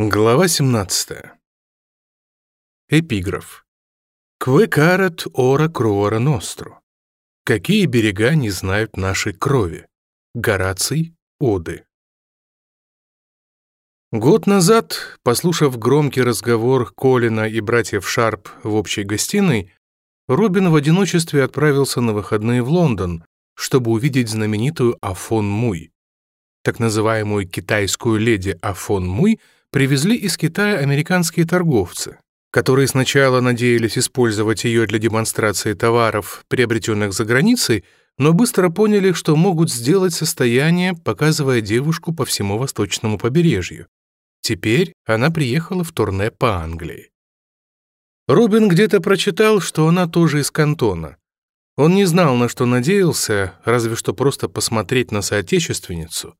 Глава 17. Эпиграф. «Квы карат ора круора ностру». Какие берега не знают нашей крови? Гораций, Оды. Год назад, послушав громкий разговор Колина и братьев Шарп в общей гостиной, Робин в одиночестве отправился на выходные в Лондон, чтобы увидеть знаменитую Афон Муй. Так называемую китайскую леди Афон Муй — привезли из Китая американские торговцы, которые сначала надеялись использовать ее для демонстрации товаров, приобретенных за границей, но быстро поняли, что могут сделать состояние, показывая девушку по всему восточному побережью. Теперь она приехала в турне по Англии. Робин где-то прочитал, что она тоже из Кантона. Он не знал, на что надеялся, разве что просто посмотреть на соотечественницу,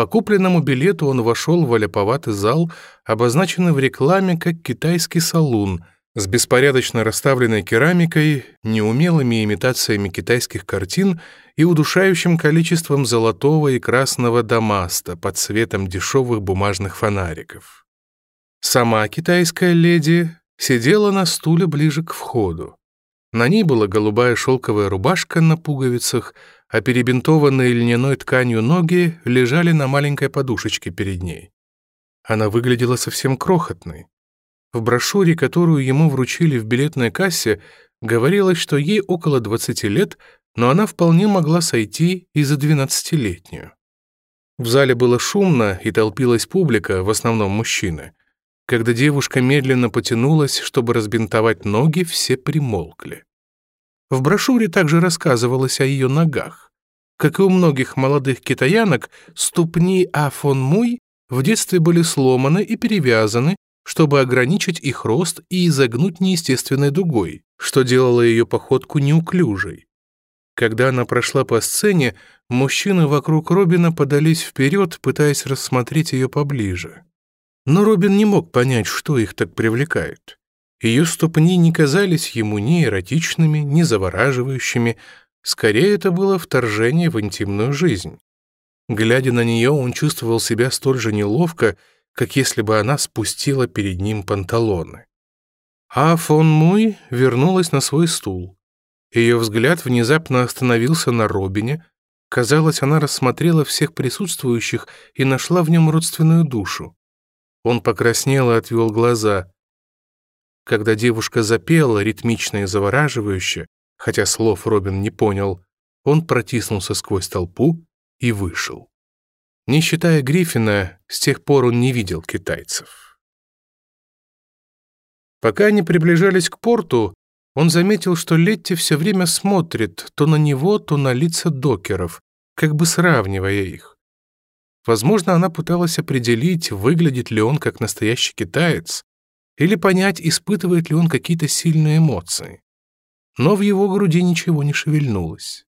по купленному билету он вошел в олеповатый зал, обозначенный в рекламе как китайский салун, с беспорядочно расставленной керамикой, неумелыми имитациями китайских картин и удушающим количеством золотого и красного дамаста под цветом дешевых бумажных фонариков. Сама китайская леди сидела на стуле ближе к входу. На ней была голубая шелковая рубашка на пуговицах — а перебинтованные льняной тканью ноги лежали на маленькой подушечке перед ней. Она выглядела совсем крохотной. В брошюре, которую ему вручили в билетной кассе, говорилось, что ей около 20 лет, но она вполне могла сойти и за 12-летнюю. В зале было шумно и толпилась публика, в основном мужчины. Когда девушка медленно потянулась, чтобы разбинтовать ноги, все примолкли. В брошюре также рассказывалось о ее ногах. Как и у многих молодых китаянок, ступни Афон Муй в детстве были сломаны и перевязаны, чтобы ограничить их рост и изогнуть неестественной дугой, что делало ее походку неуклюжей. Когда она прошла по сцене, мужчины вокруг Робина подались вперед, пытаясь рассмотреть ее поближе. Но Робин не мог понять, что их так привлекает. Ее ступни не казались ему ни эротичными, ни завораживающими, скорее это было вторжение в интимную жизнь. Глядя на нее, он чувствовал себя столь же неловко, как если бы она спустила перед ним панталоны. А фон Муй вернулась на свой стул. Ее взгляд внезапно остановился на Робине. Казалось, она рассмотрела всех присутствующих и нашла в нем родственную душу. Он покраснел и отвел глаза. Когда девушка запела ритмично и завораживающе, хотя слов Робин не понял, он протиснулся сквозь толпу и вышел. Не считая Гриффина, с тех пор он не видел китайцев. Пока они приближались к порту, он заметил, что Летти все время смотрит то на него, то на лица докеров, как бы сравнивая их. Возможно, она пыталась определить, выглядит ли он как настоящий китаец, или понять, испытывает ли он какие-то сильные эмоции. Но в его груди ничего не шевельнулось.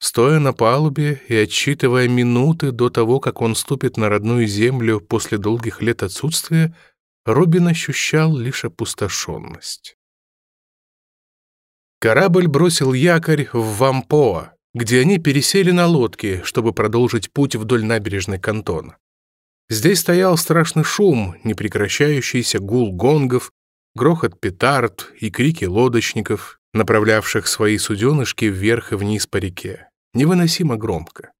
Стоя на палубе и отсчитывая минуты до того, как он ступит на родную землю после долгих лет отсутствия, Робин ощущал лишь опустошенность. Корабль бросил якорь в Вампоа, где они пересели на лодки, чтобы продолжить путь вдоль набережной Кантона. Здесь стоял страшный шум, непрекращающийся гул гонгов, грохот петард и крики лодочников, направлявших свои суденышки вверх и вниз по реке. Невыносимо громко.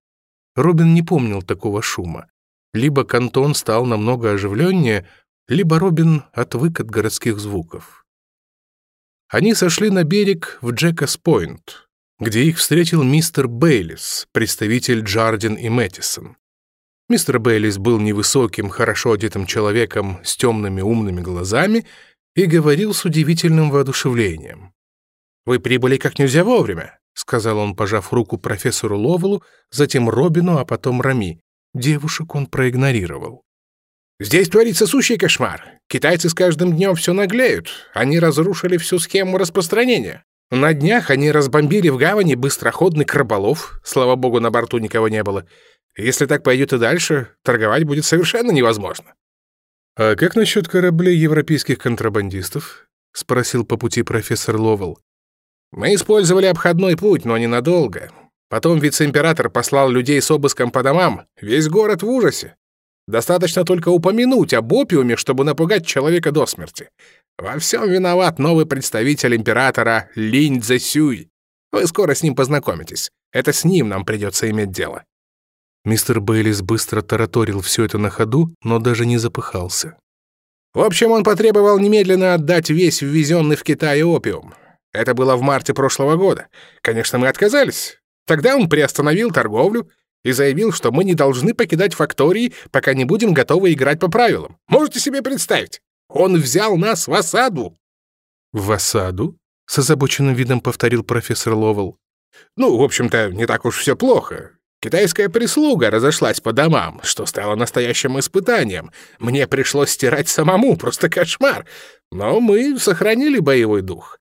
Робин не помнил такого шума. Либо кантон стал намного оживленнее, либо Робин отвык от городских звуков. Они сошли на берег в Джекас-Пойнт, где их встретил мистер Бейлис, представитель Джардин и Мэттисон. Мистер Бейлис был невысоким, хорошо одетым человеком с темными умными глазами и говорил с удивительным воодушевлением. «Вы прибыли как нельзя вовремя», — сказал он, пожав руку профессору Ловелу, затем Робину, а потом Рами. Девушек он проигнорировал. «Здесь творится сущий кошмар. Китайцы с каждым днем все наглеют. Они разрушили всю схему распространения. На днях они разбомбили в гавани быстроходный краболов, слава богу, на борту никого не было, если так пойдет и дальше, торговать будет совершенно невозможно. «А как насчет кораблей европейских контрабандистов?» — спросил по пути профессор Ловел. «Мы использовали обходной путь, но ненадолго. Потом вице-император послал людей с обыском по домам. Весь город в ужасе. Достаточно только упомянуть об опиуме, чтобы напугать человека до смерти. Во всем виноват новый представитель императора Линь Цзэсюй. Вы скоро с ним познакомитесь. Это с ним нам придется иметь дело». Мистер Бейлис быстро тараторил все это на ходу, но даже не запыхался. В общем, он потребовал немедленно отдать весь ввезенный в Китай опиум. Это было в марте прошлого года. Конечно, мы отказались. Тогда он приостановил торговлю и заявил, что мы не должны покидать фактории, пока не будем готовы играть по правилам. Можете себе представить? Он взял нас в осаду. В осаду? С озабоченным видом повторил профессор Ловел. Ну, в общем-то, не так уж все плохо. Китайская прислуга разошлась по домам, что стало настоящим испытанием. Мне пришлось стирать самому, просто кошмар. Но мы сохранили боевой дух.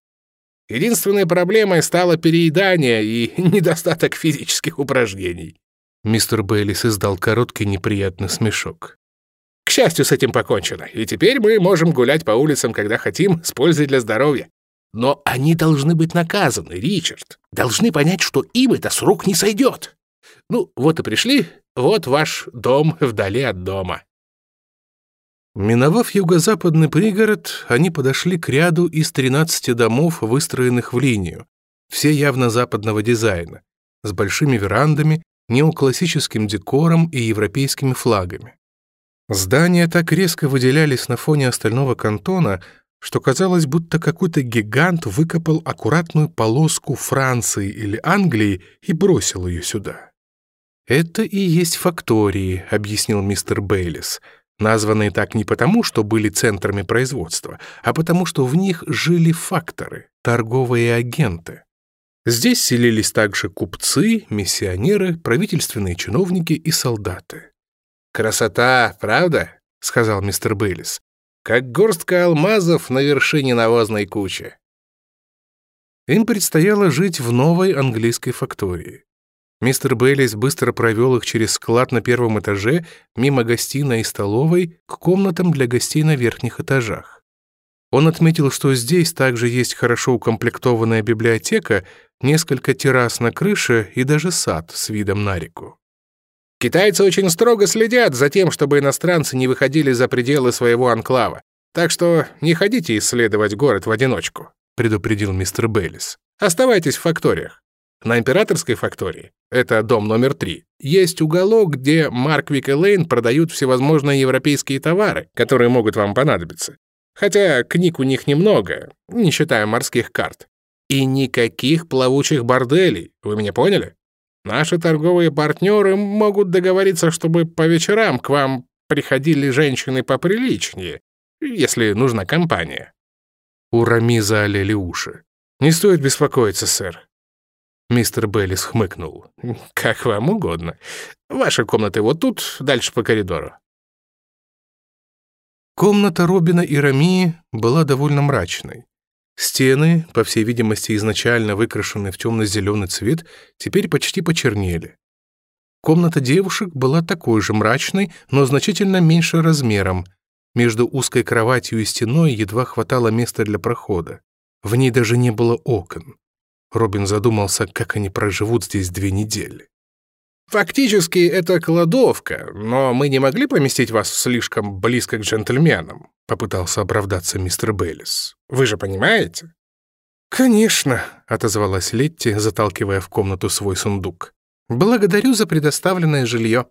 Единственной проблемой стало переедание и недостаток физических упражнений. Мистер Бейлис издал короткий неприятный смешок. К счастью, с этим покончено, и теперь мы можем гулять по улицам, когда хотим, с пользой для здоровья. Но они должны быть наказаны, Ричард. Должны понять, что им это с рук не сойдет. Ну, вот и пришли. Вот ваш дом вдали от дома». Миновав юго-западный пригород, они подошли к ряду из 13 домов, выстроенных в линию, все явно западного дизайна, с большими верандами, неоклассическим декором и европейскими флагами. Здания так резко выделялись на фоне остального кантона, что казалось, будто какой-то гигант выкопал аккуратную полоску Франции или Англии и бросил ее сюда. «Это и есть фактории», — объяснил мистер Бейлис, названные так не потому, что были центрами производства, а потому, что в них жили факторы, торговые агенты. Здесь селились также купцы, миссионеры, правительственные чиновники и солдаты. «Красота, правда?» — сказал мистер Бейлис. «Как горстка алмазов на вершине навозной кучи». Им предстояло жить в новой английской фактории. Мистер Бейлис быстро провел их через склад на первом этаже, мимо гостиной и столовой, к комнатам для гостей на верхних этажах. Он отметил, что здесь также есть хорошо укомплектованная библиотека, несколько террас на крыше и даже сад с видом на реку. Китайцы очень строго следят за тем, чтобы иностранцы не выходили за пределы своего анклава. Так что не ходите исследовать город в одиночку, предупредил мистер Бейлис. Оставайтесь в факториях. На Императорской фактории, это дом номер три. есть уголок, где Марк Вик и Лейн продают всевозможные европейские товары, которые могут вам понадобиться. Хотя книг у них немного, не считая морских карт. И никаких плавучих борделей, вы меня поняли? Наши торговые партнеры могут договориться, чтобы по вечерам к вам приходили женщины поприличнее, если нужна компания». У Рамиза олели уши. «Не стоит беспокоиться, сэр. Мистер Беллис хмыкнул. «Как вам угодно. Ваша комната вот тут, дальше по коридору». Комната Робина и Рамии была довольно мрачной. Стены, по всей видимости, изначально выкрашены в темно-зеленый цвет, теперь почти почернели. Комната девушек была такой же мрачной, но значительно меньше размером. Между узкой кроватью и стеной едва хватало места для прохода. В ней даже не было окон. Робин задумался, как они проживут здесь две недели. «Фактически это кладовка, но мы не могли поместить вас слишком близко к джентльменам», попытался оправдаться мистер Беллис. «Вы же понимаете?» «Конечно», — отозвалась Летти, заталкивая в комнату свой сундук. «Благодарю за предоставленное жилье».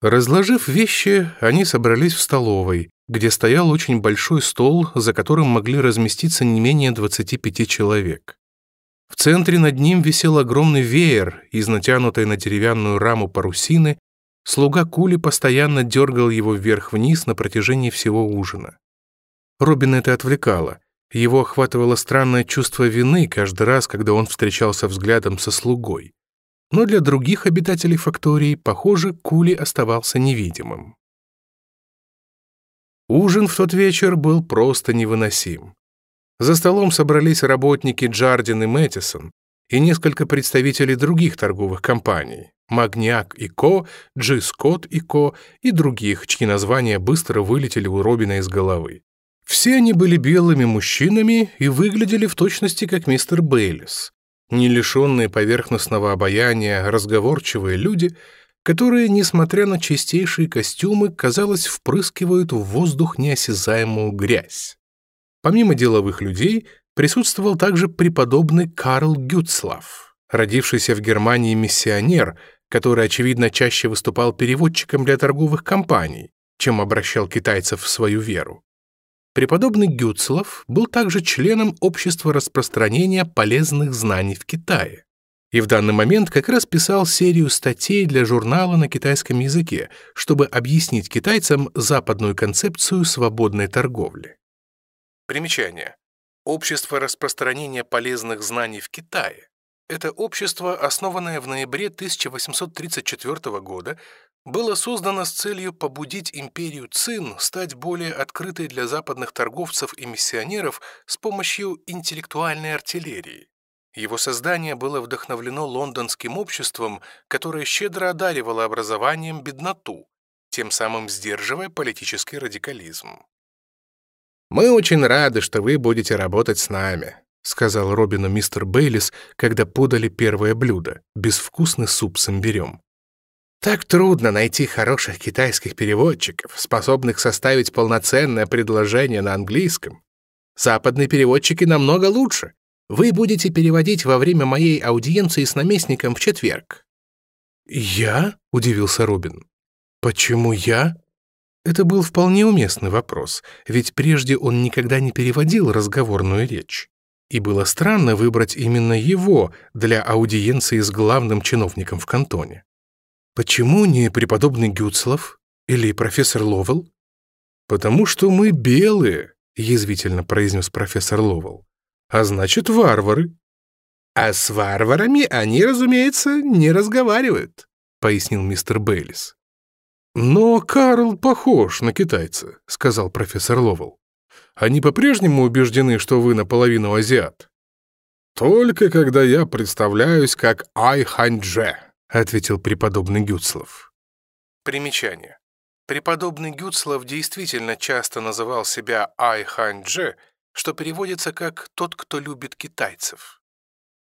Разложив вещи, они собрались в столовой, где стоял очень большой стол, за которым могли разместиться не менее 25 человек. В центре над ним висел огромный веер из натянутой на деревянную раму парусины, слуга Кули постоянно дергал его вверх-вниз на протяжении всего ужина. Робин это отвлекало. Его охватывало странное чувство вины каждый раз, когда он встречался взглядом со слугой. Но для других обитателей фактории, похоже, Кули оставался невидимым. Ужин в тот вечер был просто невыносим. За столом собрались работники Джардин и Мэттисон и несколько представителей других торговых компаний «Магняк и Ко», «Джи Скотт и Ко» и других, чьи названия быстро вылетели у Робина из головы. Все они были белыми мужчинами и выглядели в точности как мистер Бейлис. Не лишенные поверхностного обаяния разговорчивые люди, которые, несмотря на чистейшие костюмы, казалось, впрыскивают в воздух неосязаемую грязь. Помимо деловых людей, присутствовал также преподобный Карл Гютслав, родившийся в Германии миссионер, который, очевидно, чаще выступал переводчиком для торговых компаний, чем обращал китайцев в свою веру. Преподобный Гютслов был также членом Общества распространения полезных знаний в Китае и в данный момент как раз писал серию статей для журнала на китайском языке, чтобы объяснить китайцам западную концепцию свободной торговли. Примечание. Общество распространения полезных знаний в Китае. Это общество, основанное в ноябре 1834 года, было создано с целью побудить империю Цин стать более открытой для западных торговцев и миссионеров с помощью интеллектуальной артиллерии. Его создание было вдохновлено лондонским обществом, которое щедро одаривало образованием бедноту, тем самым сдерживая политический радикализм. «Мы очень рады, что вы будете работать с нами», сказал Робину мистер Бейлис, когда подали первое блюдо — безвкусный суп с имбирем. «Так трудно найти хороших китайских переводчиков, способных составить полноценное предложение на английском. Западные переводчики намного лучше. Вы будете переводить во время моей аудиенции с наместником в четверг». «Я?» — удивился Робин. «Почему я?» Это был вполне уместный вопрос, ведь прежде он никогда не переводил разговорную речь. И было странно выбрать именно его для аудиенции с главным чиновником в кантоне. Почему не преподобный Гюцлов или профессор Ловел? Потому что мы белые, язвительно произнес профессор Ловел. А значит, варвары. А с варварами они, разумеется, не разговаривают, пояснил мистер Бейлис. «Но Карл похож на китайца», — сказал профессор Ловел. «Они по-прежнему убеждены, что вы наполовину азиат». «Только когда я представляюсь как Ай Ханьдже», — ответил преподобный Гюцлов. Примечание. Преподобный Гюцлов действительно часто называл себя Ай Ханьдже, что переводится как «тот, кто любит китайцев».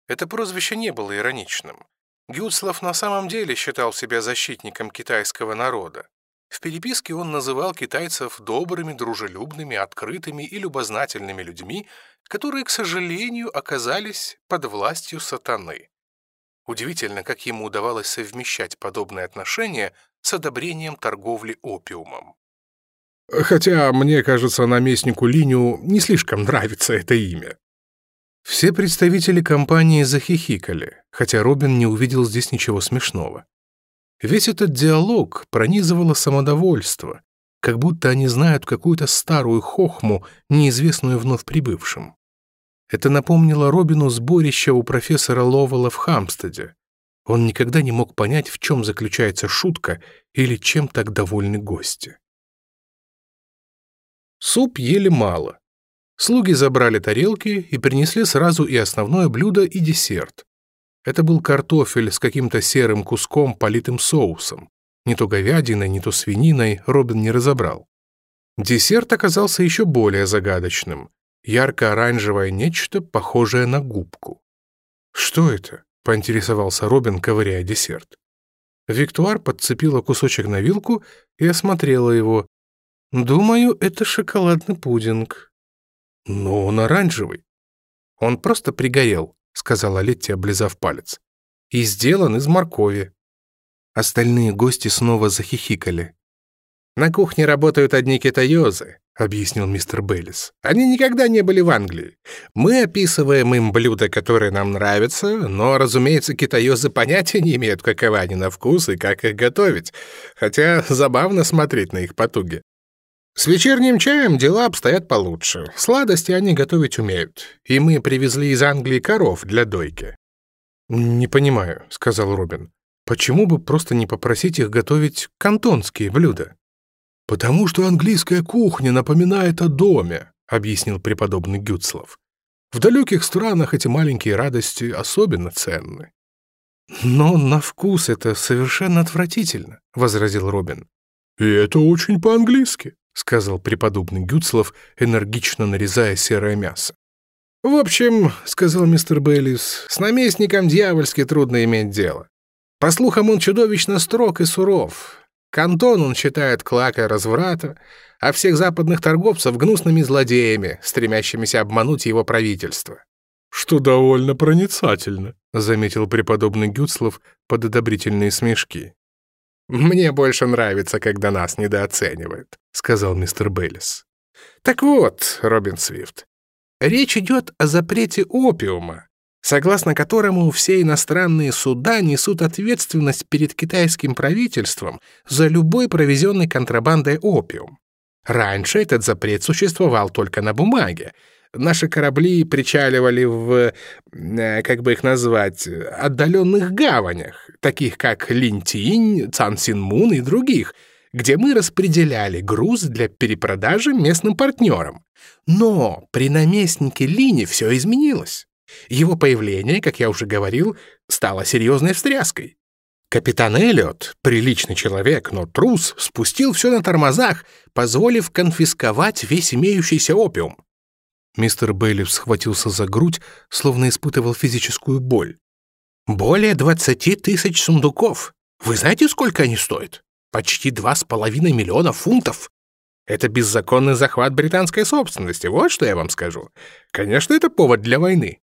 Это прозвище не было ироничным. Гюцлов на самом деле считал себя защитником китайского народа. В переписке он называл китайцев добрыми, дружелюбными, открытыми и любознательными людьми, которые, к сожалению, оказались под властью сатаны. Удивительно, как ему удавалось совмещать подобные отношения с одобрением торговли опиумом. Хотя, мне кажется, наместнику Линю не слишком нравится это имя. Все представители компании захихикали, хотя Робин не увидел здесь ничего смешного. Весь этот диалог пронизывало самодовольство, как будто они знают какую-то старую хохму, неизвестную вновь прибывшим. Это напомнило Робину сборище у профессора Ловела в Хамстеде. Он никогда не мог понять, в чем заключается шутка или чем так довольны гости. Суп ели мало, Слуги забрали тарелки и принесли сразу и основное блюдо, и десерт. Это был картофель с каким-то серым куском, политым соусом. Не то говядиной, не то свининой Робин не разобрал. Десерт оказался еще более загадочным. Ярко-оранжевое нечто, похожее на губку. «Что это?» — поинтересовался Робин, ковыряя десерт. Виктуар подцепила кусочек на вилку и осмотрела его. «Думаю, это шоколадный пудинг», «Но он оранжевый». «Он просто пригорел», — сказала Летти, облизав палец. «И сделан из моркови». Остальные гости снова захихикали. «На кухне работают одни китаёзы», — объяснил мистер Беллис. «Они никогда не были в Англии. Мы описываем им блюда, которые нам нравятся, но, разумеется, китаёзы понятия не имеют, каковы они на вкус и как их готовить, хотя забавно смотреть на их потуги. С вечерним чаем дела обстоят получше. Сладости они готовить умеют. И мы привезли из Англии коров для дойки. «Не понимаю», — сказал Робин. «Почему бы просто не попросить их готовить кантонские блюда?» «Потому что английская кухня напоминает о доме», — объяснил преподобный Гюцлов. «В далеких странах эти маленькие радости особенно ценны». «Но на вкус это совершенно отвратительно», — возразил Робин. «И это очень по-английски», сказал преподобный Гюцлов, энергично нарезая серое мясо. «В общем, — сказал мистер Бейлис, — с наместником дьявольски трудно иметь дело. По слухам, он чудовищно строг и суров. Кантон он считает клакой разврата, а всех западных торговцев — гнусными злодеями, стремящимися обмануть его правительство». «Что довольно проницательно», — заметил преподобный Гюцлов под одобрительные смешки. «Мне больше нравится, когда нас недооценивают», — сказал мистер Беллис. «Так вот, Робин Свифт, речь идет о запрете опиума, согласно которому все иностранные суда несут ответственность перед китайским правительством за любой провезенный контрабандой опиум. Раньше этот запрет существовал только на бумаге, Наши корабли причаливали в, э, как бы их назвать, отдаленных гаванях, таких как Линтинь, Цансинмун и других, где мы распределяли груз для перепродажи местным партнерам. Но при наместнике Лини все изменилось. Его появление, как я уже говорил, стало серьезной встряской. Капитан Эллиот, приличный человек, но трус, спустил все на тормозах, позволив конфисковать весь имеющийся опиум. Мистер Бейлиф схватился за грудь, словно испытывал физическую боль. «Более двадцати тысяч сундуков! Вы знаете, сколько они стоят? Почти два с половиной миллиона фунтов! Это беззаконный захват британской собственности, вот что я вам скажу. Конечно, это повод для войны.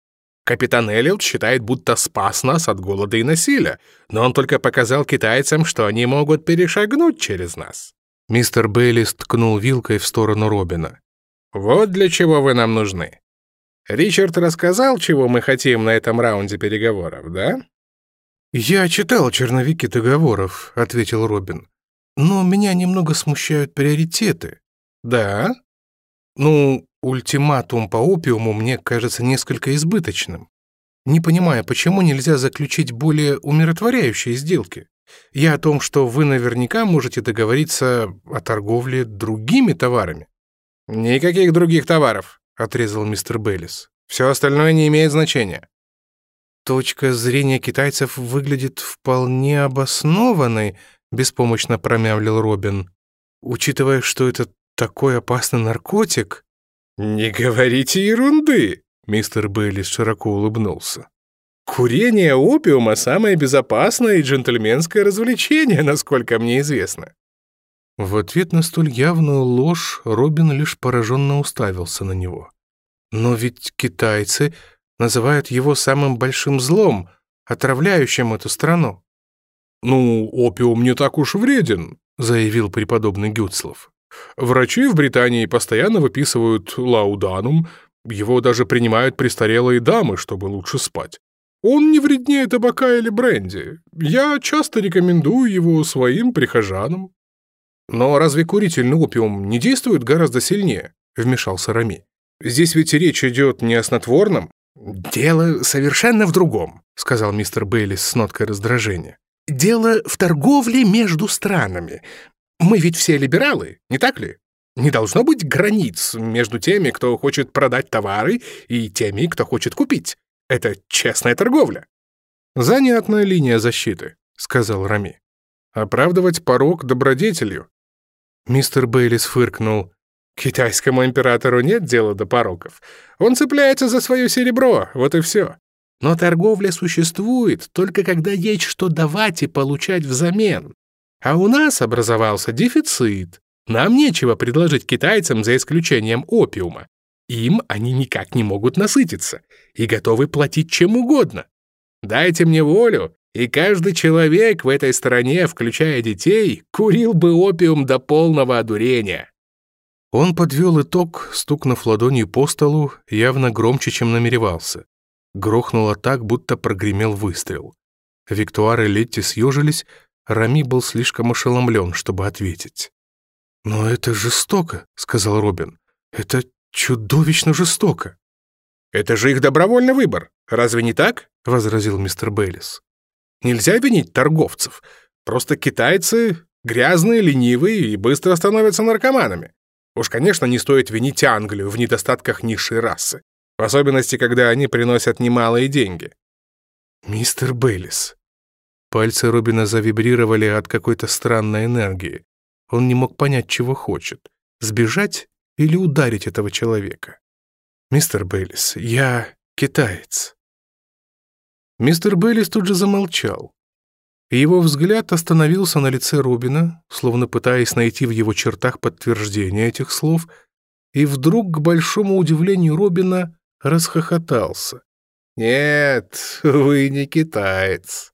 Капитан Эллиот считает, будто спас нас от голода и насилия, но он только показал китайцам, что они могут перешагнуть через нас». Мистер Бейли сткнул вилкой в сторону Робина. Вот для чего вы нам нужны. Ричард рассказал, чего мы хотим на этом раунде переговоров, да? Я читал черновики договоров, ответил Робин. Но меня немного смущают приоритеты. Да? Ну, ультиматум по опиуму мне кажется несколько избыточным. Не понимаю, почему нельзя заключить более умиротворяющие сделки. Я о том, что вы наверняка можете договориться о торговле другими товарами. «Никаких других товаров», — отрезал мистер Бейлис. «Все остальное не имеет значения». «Точка зрения китайцев выглядит вполне обоснованной», — беспомощно промямлил Робин. «Учитывая, что это такой опасный наркотик...» «Не говорите ерунды!» — мистер Бейлис широко улыбнулся. «Курение опиума — самое безопасное и джентльменское развлечение, насколько мне известно. В ответ на столь явную ложь Робин лишь пораженно уставился на него. Но ведь китайцы называют его самым большим злом, отравляющим эту страну. «Ну, опиум не так уж вреден», — заявил преподобный Гюцлов. «Врачи в Британии постоянно выписывают лауданум, его даже принимают престарелые дамы, чтобы лучше спать. Он не вреднее табака или бренди. Я часто рекомендую его своим прихожанам». «Но разве курительный опиум не действует гораздо сильнее?» — вмешался Рами. «Здесь ведь речь идет не о снотворном». «Дело совершенно в другом», — сказал мистер Бейли с ноткой раздражения. «Дело в торговле между странами. Мы ведь все либералы, не так ли? Не должно быть границ между теми, кто хочет продать товары, и теми, кто хочет купить. Это честная торговля». «Занятная линия защиты», — сказал Рами. «Оправдывать порог добродетелью Мистер Бейлис фыркнул. «Китайскому императору нет дела до пороков. Он цепляется за свое серебро, вот и все. Но торговля существует только когда есть что давать и получать взамен. А у нас образовался дефицит. Нам нечего предложить китайцам за исключением опиума. Им они никак не могут насытиться и готовы платить чем угодно. Дайте мне волю, и каждый человек в этой стране, включая детей, курил бы опиум до полного одурения. Он подвел итог, стукнув ладонью по столу, явно громче, чем намеревался. Грохнуло так, будто прогремел выстрел. Виктуар и Летти съежились, Рами был слишком ошеломлен, чтобы ответить. «Но это жестоко», — сказал Робин. «Это чудовищно жестоко». «Это же их добровольный выбор, разве не так?» — возразил мистер Беллис. Нельзя винить торговцев. Просто китайцы грязные, ленивые и быстро становятся наркоманами. Уж, конечно, не стоит винить Англию в недостатках низшей расы, в особенности, когда они приносят немалые деньги. «Мистер Бейлис». Пальцы Робина завибрировали от какой-то странной энергии. Он не мог понять, чего хочет — сбежать или ударить этого человека. «Мистер Бейлис, я китаец». Мистер Бейлис тут же замолчал, его взгляд остановился на лице Робина, словно пытаясь найти в его чертах подтверждение этих слов, и вдруг, к большому удивлению Робина, расхохотался. «Нет, вы не китаец».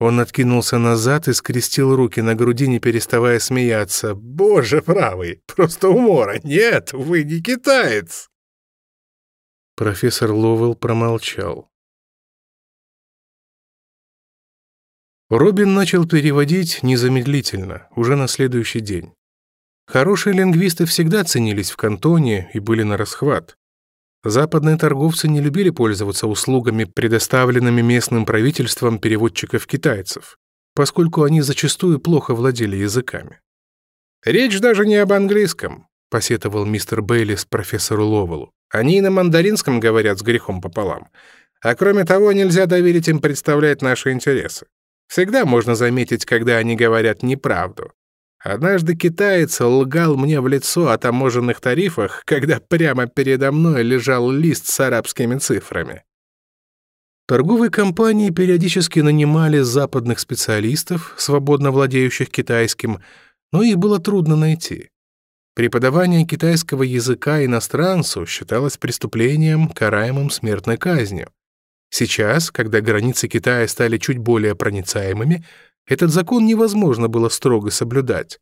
Он откинулся назад и скрестил руки на груди, не переставая смеяться. «Боже правый, просто умора! Нет, вы не китаец!» Профессор Ловел промолчал. Робин начал переводить незамедлительно, уже на следующий день. Хорошие лингвисты всегда ценились в кантоне и были на расхват. Западные торговцы не любили пользоваться услугами, предоставленными местным правительством переводчиков-китайцев, поскольку они зачастую плохо владели языками. «Речь даже не об английском», — посетовал мистер Бейлис профессору Ловелу. «Они и на мандаринском говорят с грехом пополам. А кроме того, нельзя доверить им представлять наши интересы. Всегда можно заметить, когда они говорят неправду. Однажды китаец лгал мне в лицо о таможенных тарифах, когда прямо передо мной лежал лист с арабскими цифрами. Торговые компании периодически нанимали западных специалистов, свободно владеющих китайским, но их было трудно найти. Преподавание китайского языка иностранцу считалось преступлением, караемым смертной казнью. Сейчас, когда границы Китая стали чуть более проницаемыми, этот закон невозможно было строго соблюдать.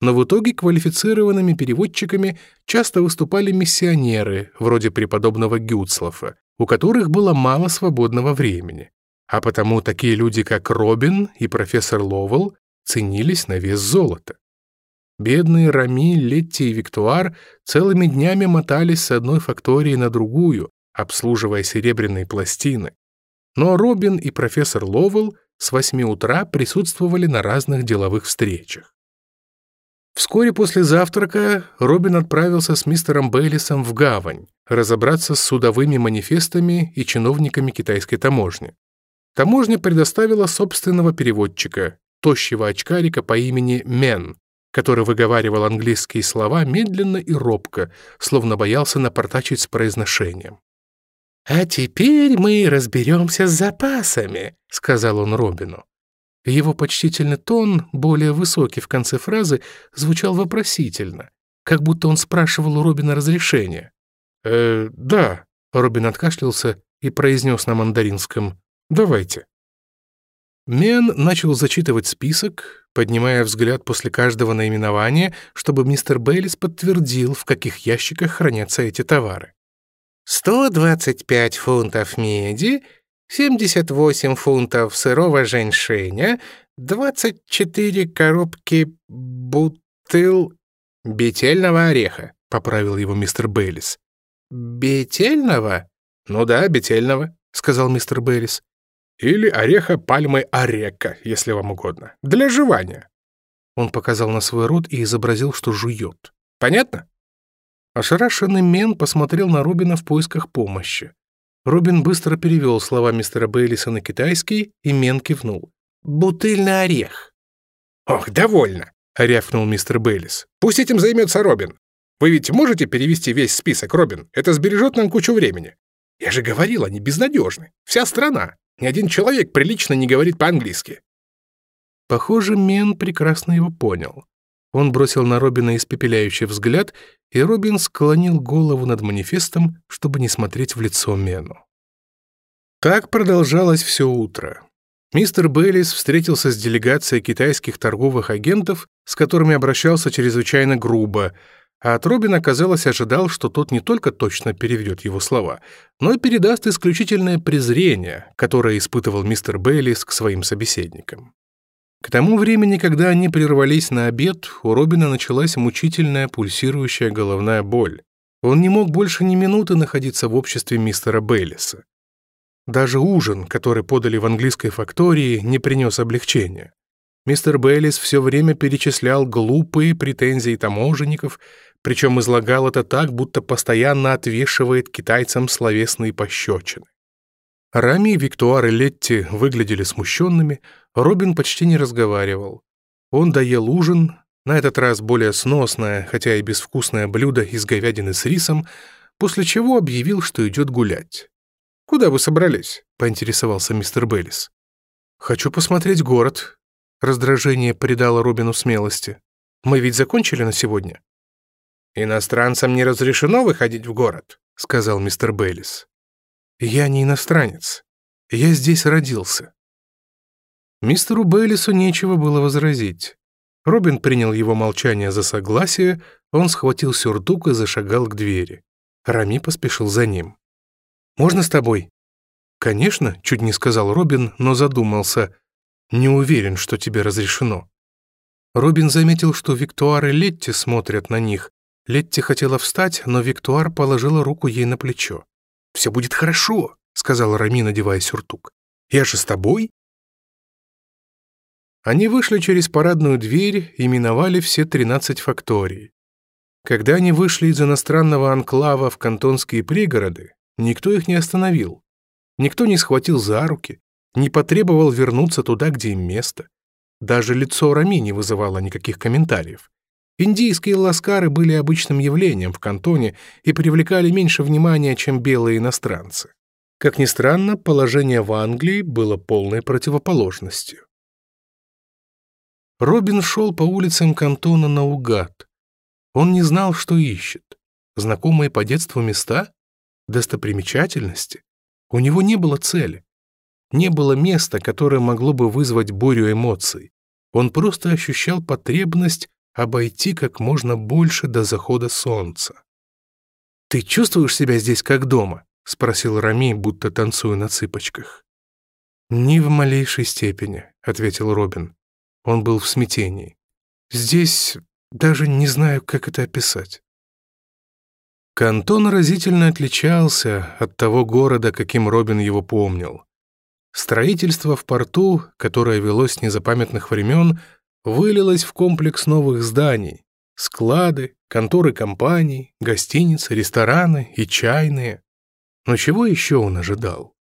Но в итоге квалифицированными переводчиками часто выступали миссионеры, вроде преподобного Гюцлофа, у которых было мало свободного времени. А потому такие люди, как Робин и профессор Ловелл, ценились на вес золота. Бедные Рами, Летти и Виктуар целыми днями мотались с одной фактории на другую, обслуживая серебряные пластины. Но Робин и профессор Ловелл с 8 утра присутствовали на разных деловых встречах. Вскоре после завтрака Робин отправился с мистером Бейлисом в гавань разобраться с судовыми манифестами и чиновниками китайской таможни. Таможня предоставила собственного переводчика, тощего очкарика по имени Мен, который выговаривал английские слова медленно и робко, словно боялся напортачить с произношением. «А теперь мы разберемся с запасами», — сказал он Робину. Его почтительный тон, более высокий в конце фразы, звучал вопросительно, как будто он спрашивал у Робина разрешения. «Э, да», — Робин откашлялся и произнес на мандаринском «давайте». Мен начал зачитывать список, поднимая взгляд после каждого наименования, чтобы мистер Бейлис подтвердил, в каких ящиках хранятся эти товары. 125 фунтов меди, 78 фунтов сырого женьшеня, 24 коробки бутыл бетельного ореха», — поправил его мистер Беллис. «Бетельного?» «Ну да, бетельного», — сказал мистер Беллис. «Или ореха пальмы арека, если вам угодно. Для жевания». Он показал на свой рот и изобразил, что жует. «Понятно?» Ошарашенный мен посмотрел на Робина в поисках помощи. Робин быстро перевел слова мистера Бейлиса на китайский, и мен кивнул. «Бутыльный орех». «Ох, довольно!» — рявкнул мистер Бейлис. «Пусть этим займется Робин. Вы ведь можете перевести весь список, Робин? Это сбережет нам кучу времени. Я же говорил, они безнадежны. Вся страна. Ни один человек прилично не говорит по-английски». Похоже, Мен прекрасно его понял. Он бросил на Робина испепеляющий взгляд, и Робин склонил голову над манифестом, чтобы не смотреть в лицо Мену. Так продолжалось все утро. Мистер Беллис встретился с делегацией китайских торговых агентов, с которыми обращался чрезвычайно грубо, а от Робина, казалось, ожидал, что тот не только точно переведет его слова, но и передаст исключительное презрение, которое испытывал мистер Беллис к своим собеседникам. К тому времени, когда они прервались на обед, у Робина началась мучительная пульсирующая головная боль. Он не мог больше ни минуты находиться в обществе мистера Беллиса. Даже ужин, который подали в английской фактории, не принес облегчения. Мистер Беллис все время перечислял глупые претензии таможенников, причем излагал это так, будто постоянно отвешивает китайцам словесные пощечины. Рами, Виктуар и Летти выглядели смущенными, Робин почти не разговаривал. Он доел ужин, на этот раз более сносное, хотя и безвкусное блюдо из говядины с рисом, после чего объявил, что идет гулять. «Куда вы собрались?» — поинтересовался мистер Беллис. «Хочу посмотреть город». Раздражение придало Робину смелости. «Мы ведь закончили на сегодня?» «Иностранцам не разрешено выходить в город», — сказал мистер Беллис. «Я не иностранец. Я здесь родился. Мистеру Бейлису нечего было возразить. Робин принял его молчание за согласие, а он схватил сюртук и зашагал к двери. Рами поспешил за ним. «Можно с тобой?» «Конечно», — чуть не сказал Робин, но задумался. «Не уверен, что тебе разрешено». Робин заметил, что Виктуар и Летти смотрят на них. Летти хотела встать, но Виктуар положила руку ей на плечо. «Все будет хорошо», — сказал Рами, надевая сюртук. «Я же с тобой. Они вышли через парадную дверь и миновали все 13 факторий. Когда они вышли из иностранного анклава в кантонские пригороды, никто их не остановил. Никто не схватил за руки, не потребовал вернуться туда, где им место. Даже лицо Рами не вызывало никаких комментариев. Индийские ласкары были обычным явлением в кантоне и привлекали меньше внимания, чем белые иностранцы. Как ни странно, положение в Англии было полной противоположностью. Робин шел по улицам Кантона наугад. Он не знал, что ищет. Знакомые по детству места? Достопримечательности? У него не было цели. Не было места, которое могло бы вызвать бурю эмоций. Он просто ощущал потребность обойти как можно больше до захода солнца. «Ты чувствуешь себя здесь как дома?» — спросил Рами, будто танцуя на цыпочках. «Ни в малейшей степени», — ответил Робин. Он был в смятении. «Здесь даже не знаю, как это описать». Кантон разительно отличался от того города, каким Робин его помнил. Строительство в порту, которое велось с незапамятных времен, вылилось в комплекс новых зданий. Склады, конторы компаний, гостиницы, рестораны и чайные. Но чего еще он ожидал?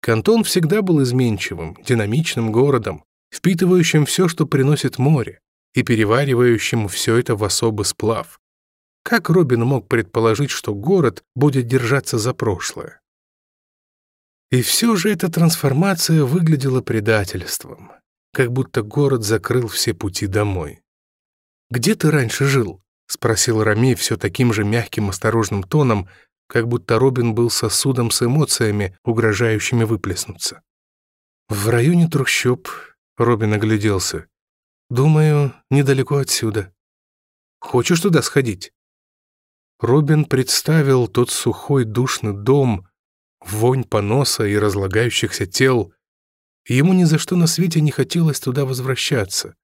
Кантон всегда был изменчивым, динамичным городом, впитывающим все, что приносит море, и переваривающим все это в особый сплав. Как Робин мог предположить, что город будет держаться за прошлое? И все же эта трансформация выглядела предательством, как будто город закрыл все пути домой. «Где ты раньше жил?» — спросил Рами все таким же мягким осторожным тоном, как будто Робин был сосудом с эмоциями, угрожающими выплеснуться. «В районе трущоб Робин огляделся. «Думаю, недалеко отсюда. Хочешь туда сходить?» Робин представил тот сухой душный дом, вонь поноса и разлагающихся тел. Ему ни за что на свете не хотелось туда возвращаться.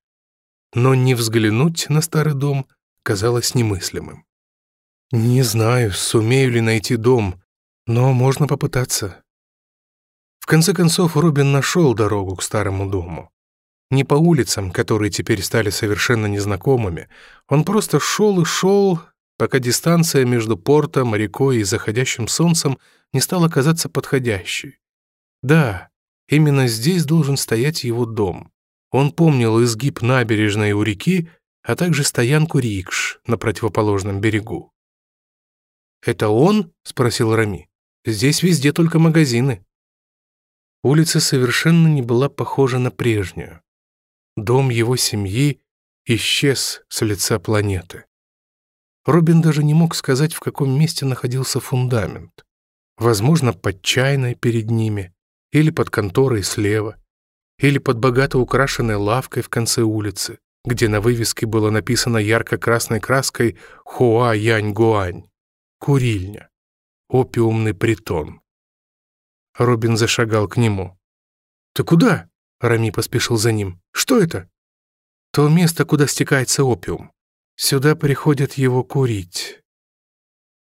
Но не взглянуть на старый дом казалось немыслимым. «Не знаю, сумею ли найти дом, но можно попытаться». В конце концов, Робин нашел дорогу к старому дому не по улицам, которые теперь стали совершенно незнакомыми. Он просто шел и шел, пока дистанция между портом, рекой и заходящим солнцем не стала казаться подходящей. Да, именно здесь должен стоять его дом. Он помнил изгиб набережной у реки, а также стоянку рикш на противоположном берегу. «Это он?» — спросил Рами. «Здесь везде только магазины». Улица совершенно не была похожа на прежнюю дом его семьи исчез с лица планеты. Робин даже не мог сказать, в каком месте находился фундамент. Возможно, под чайной перед ними, или под конторой слева, или под богато украшенной лавкой в конце улицы, где на вывеске было написано ярко-красной краской «Хуа Янь Гуань» — курильня, опиумный притон. Робин зашагал к нему. «Ты куда?» Рами поспешил за ним. «Что это?» «То место, куда стекается опиум. Сюда приходят его курить».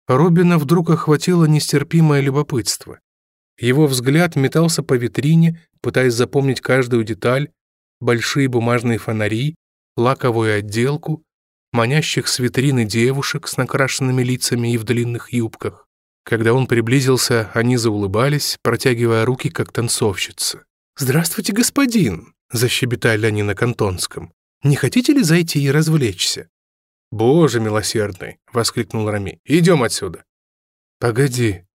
Робина вдруг охватило нестерпимое любопытство. Его взгляд метался по витрине, пытаясь запомнить каждую деталь, большие бумажные фонари, лаковую отделку, манящих с витрины девушек с накрашенными лицами и в длинных юбках. Когда он приблизился, они заулыбались, протягивая руки, как танцовщицы. «Здравствуйте, господин!» — защебетали они на Кантонском. «Не хотите ли зайти и развлечься?» «Боже милосердный!» — воскликнул Рами. «Идем отсюда!» «Погоди!»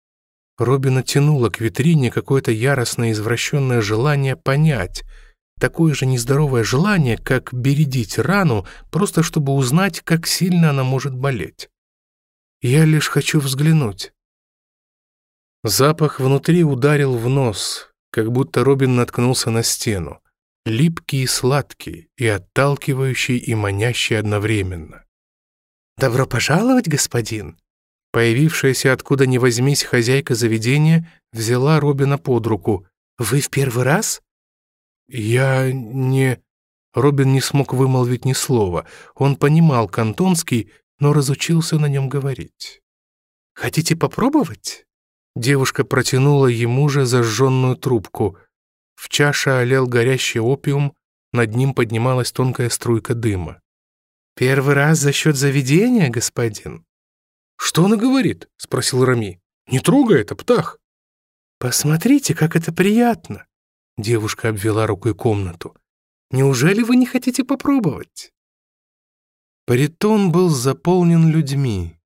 Робин тянула к витрине какое-то яростное извращенное желание понять, такое же нездоровое желание, как бередить рану, просто чтобы узнать, как сильно она может болеть. «Я лишь хочу взглянуть». Запах внутри ударил в нос, как будто Робин наткнулся на стену, липкий и сладкий, и отталкивающий и манящий одновременно. «Добро пожаловать, господин!» Появившаяся откуда ни возьмись хозяйка заведения взяла Робина под руку. «Вы в первый раз?» «Я не...» Робин не смог вымолвить ни слова. Он понимал кантонский, но разучился на нем говорить. «Хотите попробовать?» Девушка протянула ему же зажженную трубку. В чаше олел горящий опиум, над ним поднималась тонкая струйка дыма. «Первый раз за счет заведения, господин?» «Что она говорит?» — спросил Рами. «Не трогай это, птах!» «Посмотрите, как это приятно!» Девушка обвела рукой комнату. «Неужели вы не хотите попробовать?» Паритон был заполнен людьми.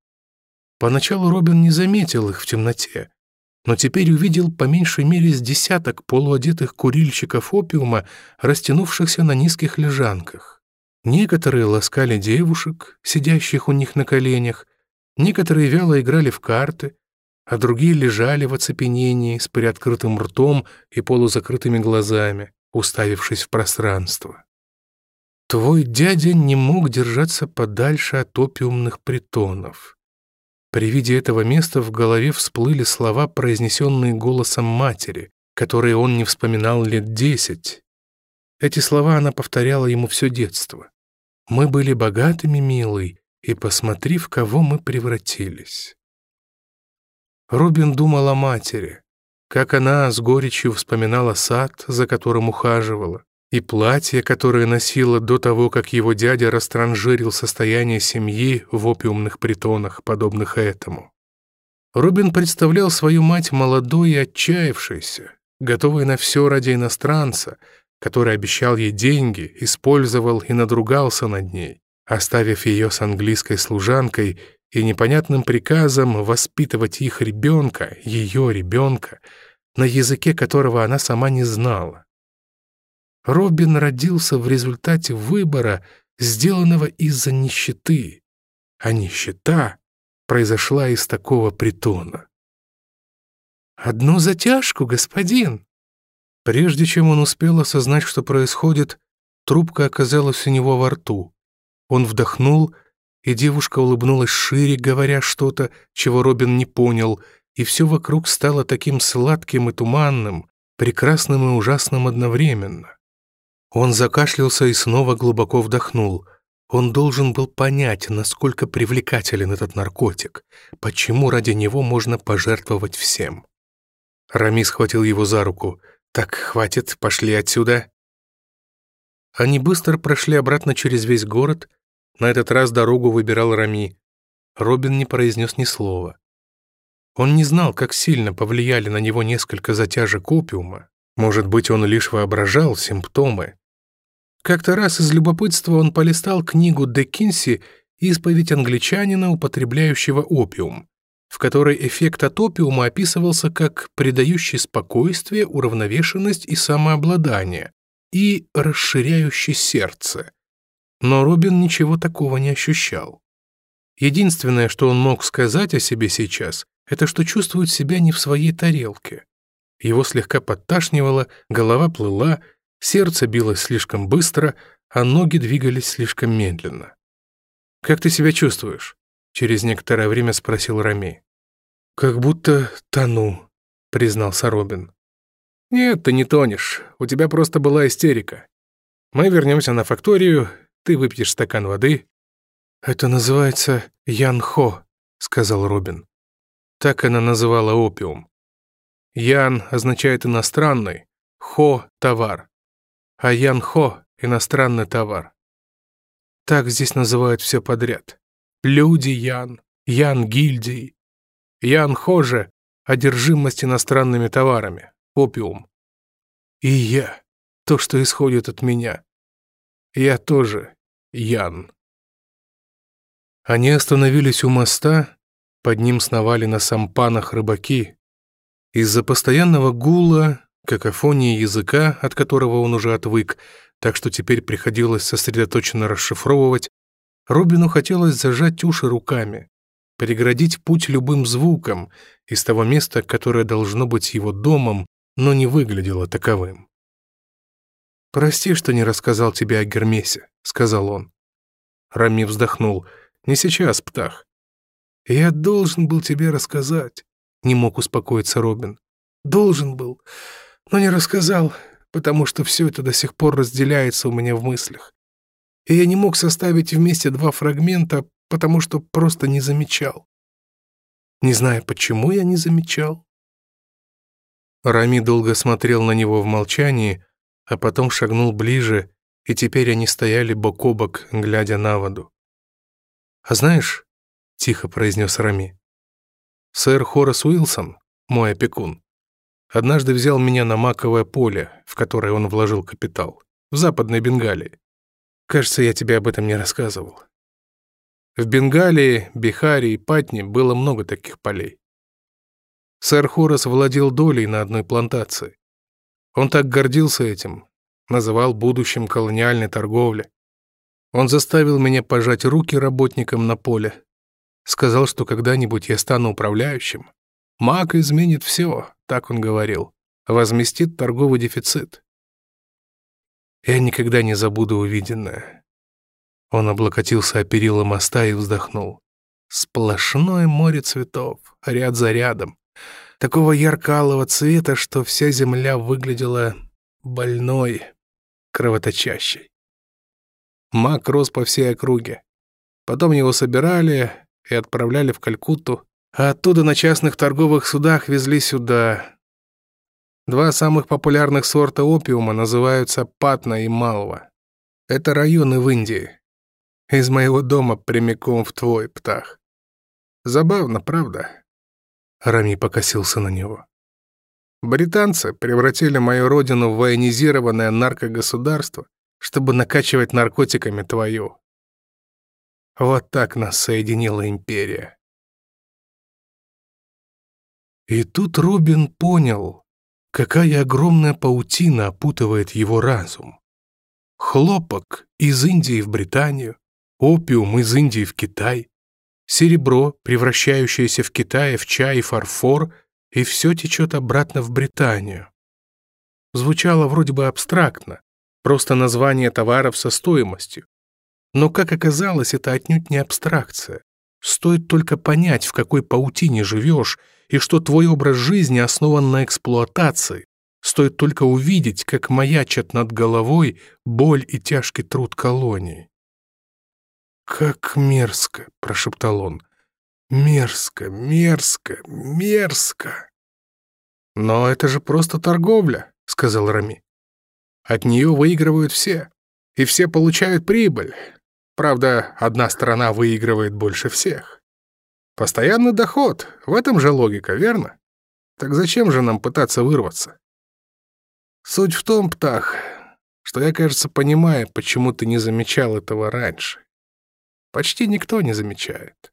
Поначалу Робин не заметил их в темноте но теперь увидел по меньшей мере с десяток полуодетых курильщиков опиума, растянувшихся на низких лежанках. Некоторые ласкали девушек, сидящих у них на коленях, некоторые вяло играли в карты, а другие лежали в оцепенении с приоткрытым ртом и полузакрытыми глазами, уставившись в пространство. Твой дядя не мог держаться подальше от опиумных притонов. При виде этого места в голове всплыли слова, произнесенные голосом матери, которые он не вспоминал лет десять. Эти слова она повторяла ему все детство. «Мы были богатыми, милый, и посмотри, в кого мы превратились». Рубин думал о матери, как она с горечью вспоминала сад, за которым ухаживала, и платье, которое носила до того, как его дядя растранжирил состояние семьи в опиумных притонах, подобных этому. Рубин представлял свою мать молодой и отчаявшейся, готовой на все ради иностранца, который обещал ей деньги, использовал и надругался над ней, оставив ее с английской служанкой и непонятным приказом воспитывать их ребенка, ее ребенка, на языке которого она сама не знала. Робин родился в результате выбора, сделанного из-за нищеты, а нищета произошла из такого притона. «Одну затяжку, господин!» Прежде чем он успел осознать, что происходит, трубка оказалась у него во рту. Он вдохнул, и девушка улыбнулась шире, говоря что-то, чего Робин не понял, и все вокруг стало таким сладким и туманным, прекрасным и ужасным одновременно. Он закашлялся и снова глубоко вдохнул. Он должен был понять, насколько привлекателен этот наркотик, почему ради него можно пожертвовать всем. Рами схватил его за руку. «Так, хватит, пошли отсюда». Они быстро прошли обратно через весь город. На этот раз дорогу выбирал Рами. Робин не произнес ни слова. Он не знал, как сильно повлияли на него несколько затяжек опиума. Может быть, он лишь воображал симптомы, как-то раз из любопытства он полистал книгу Декинси «Исповедь англичанина, употребляющего опиум», в которой эффект от опиума описывался как придающий спокойствие, уравновешенность и самообладание, и расширяющий сердце. Но Робин ничего такого не ощущал. Единственное, что он мог сказать о себе сейчас, это что чувствует себя не в своей тарелке. Его слегка подташнивало, голова плыла — Сердце билось слишком быстро, а ноги двигались слишком медленно. «Как ты себя чувствуешь?» — через некоторое время спросил Ромей. «Как будто тону», — признался Робин. «Нет, ты не тонешь. У тебя просто была истерика. Мы вернемся на факторию, ты выпьешь стакан воды». «Это называется Янхо», — сказал Робин. Так она называла опиум. «Ян» означает «иностранный», «хо» — «товар» а янхо — иностранный товар. Так здесь называют все подряд. Люди Ян, Ян гильдии. Ян Хо же — одержимость иностранными товарами, опиум. И я, то, что исходит от меня. Я тоже Ян. Они остановились у моста, под ним сновали на сампанах рыбаки. Из-за постоянного гула какофонии языка, от которого он уже отвык, так что теперь приходилось сосредоточенно расшифровывать, Робину хотелось зажать уши руками, преградить путь любым звукам из того места, которое должно быть его домом, но не выглядело таковым. «Прости, что не рассказал тебе о Гермесе», — сказал он. Рами вздохнул. «Не сейчас, Птах». «Я должен был тебе рассказать», — не мог успокоиться Робин. «Должен был но не рассказал, потому что все это до сих пор разделяется у меня в мыслях. И я не мог составить вместе два фрагмента, потому что просто не замечал. Не знаю, почему я не замечал. Рами долго смотрел на него в молчании, а потом шагнул ближе, и теперь они стояли бок о бок, глядя на воду. «А знаешь», — тихо произнес Рами, — «сэр Хорас Уилсон, мой опекун, однажды взял меня на маковое поле, в которое он вложил капитал, в Западной Бенгалии. Кажется, я тебе об этом не рассказывал. В Бенгалии, Бихаре и Патне было много таких полей. Сэр Хорас владел долей на одной плантации. Он так гордился этим, называл будущим колониальной торговли. Он заставил меня пожать руки работникам на поле. Сказал, что когда-нибудь я стану управляющим. Мак изменит все, так он говорил, возместит торговый дефицит. Я никогда не забуду увиденное. Он облокотился о перила моста и вздохнул. Сплошное море цветов, ряд за рядом. Такого яркоалого цвета, что вся земля выглядела больной, кровоточащей. Мак рос по всей округе. Потом его собирали и отправляли в Калькутту, а оттуда на частных торговых судах везли сюда. Два самых популярных сорта опиума называются патна и малва. Это районы в Индии. Из моего дома прямиком в твой, птах. Забавно, правда?» Рами покосился на него. «Британцы превратили мою родину в военизированное наркогосударство, чтобы накачивать наркотиками твою. Вот так нас соединила империя». И тут Робин понял, какая огромная паутина опутывает его разум. Хлопок из Индии в Британию, опиум из Индии в Китай, серебро, превращающееся в Китае в чай и фарфор, и все течет обратно в Британию. Звучало вроде бы абстрактно, просто название товаров со стоимостью. Но, как оказалось, это отнюдь не абстракция. Стоит только понять, в какой паутине живешь, и что твой образ жизни основан на эксплуатации. Стоит только увидеть, как маячат над головой боль и тяжкий труд колонии. «Как мерзко!» — прошептал он. «Мерзко, мерзко, мерзко!» «Но это же просто торговля», — сказал Рами. «От нее выигрывают все, и все получают прибыль. Правда, одна сторона выигрывает больше всех. Постоянный доход. В этом же логика, верно? Так зачем же нам пытаться вырваться? Суть в том, Птах, что я, кажется, понимаю, почему ты не замечал этого раньше. Почти никто не замечает.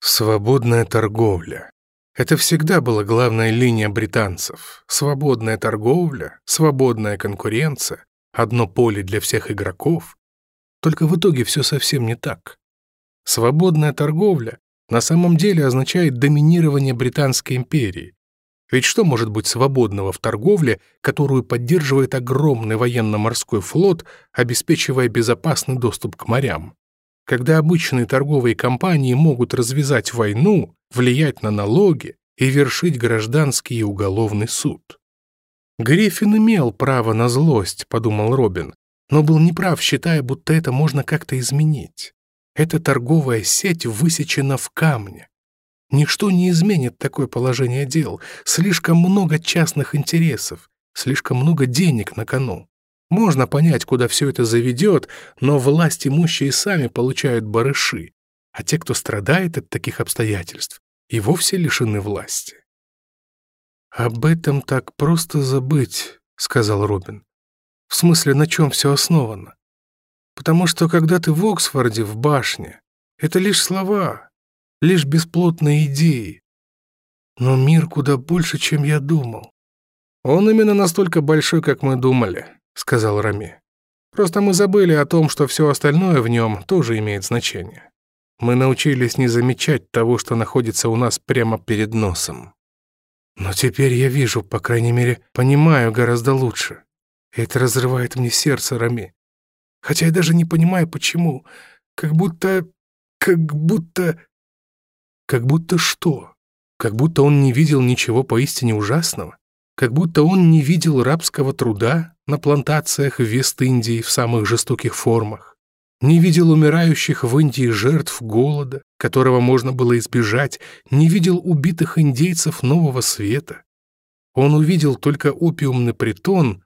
Свободная торговля. Это всегда была главная линия британцев. Свободная торговля, свободная конкуренция, одно поле для всех игроков, только в итоге все совсем не так. Свободная торговля на самом деле означает доминирование Британской империи. Ведь что может быть свободного в торговле, которую поддерживает огромный военно-морской флот, обеспечивая безопасный доступ к морям? Когда обычные торговые компании могут развязать войну, влиять на налоги и вершить гражданский и уголовный суд. «Гриффин имел право на злость», — подумал Робин, но был неправ, считая, будто это можно как-то изменить. Эта торговая сеть высечена в камне. Ничто не изменит такое положение дел. Слишком много частных интересов, слишком много денег на кону. Можно понять, куда все это заведет, но власть имущие сами получают барыши, а те, кто страдает от таких обстоятельств, и вовсе лишены власти. «Об этом так просто забыть», — сказал Робин. В смысле, на чем все основано? Потому что когда ты в Оксфорде, в башне, это лишь слова, лишь бесплотные идеи. Но мир куда больше, чем я думал. Он именно настолько большой, как мы думали, сказал Рами. Просто мы забыли о том, что все остальное в нем тоже имеет значение. Мы научились не замечать того, что находится у нас прямо перед носом. Но теперь я вижу, по крайней мере, понимаю гораздо лучше. Это разрывает мне сердце, Рами. Хотя я даже не понимаю, почему. Как будто... как будто... Как будто что? Как будто он не видел ничего поистине ужасного? Как будто он не видел рабского труда на плантациях в Вест-Индии в самых жестоких формах? Не видел умирающих в Индии жертв голода, которого можно было избежать, не видел убитых индейцев нового света. Он увидел только опиумный притон —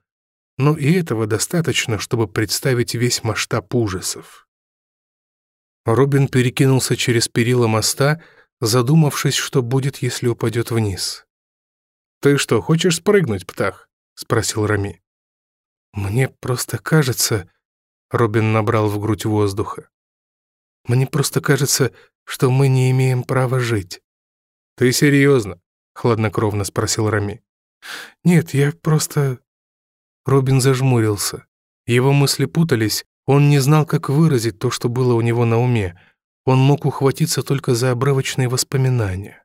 но и этого достаточно, чтобы представить весь масштаб ужасов. Робин перекинулся через перила моста, задумавшись, что будет, если упадет вниз. «Ты что, хочешь спрыгнуть, птах?» — спросил Рами. «Мне просто кажется...» — Робин набрал в грудь воздуха. «Мне просто кажется, что мы не имеем права жить». «Ты серьезно?» — хладнокровно спросил Рами. «Нет, я просто... Робин зажмурился. Его мысли путались, он не знал, как выразить то, что было у него на уме. Он мог ухватиться только за обрывочные воспоминания.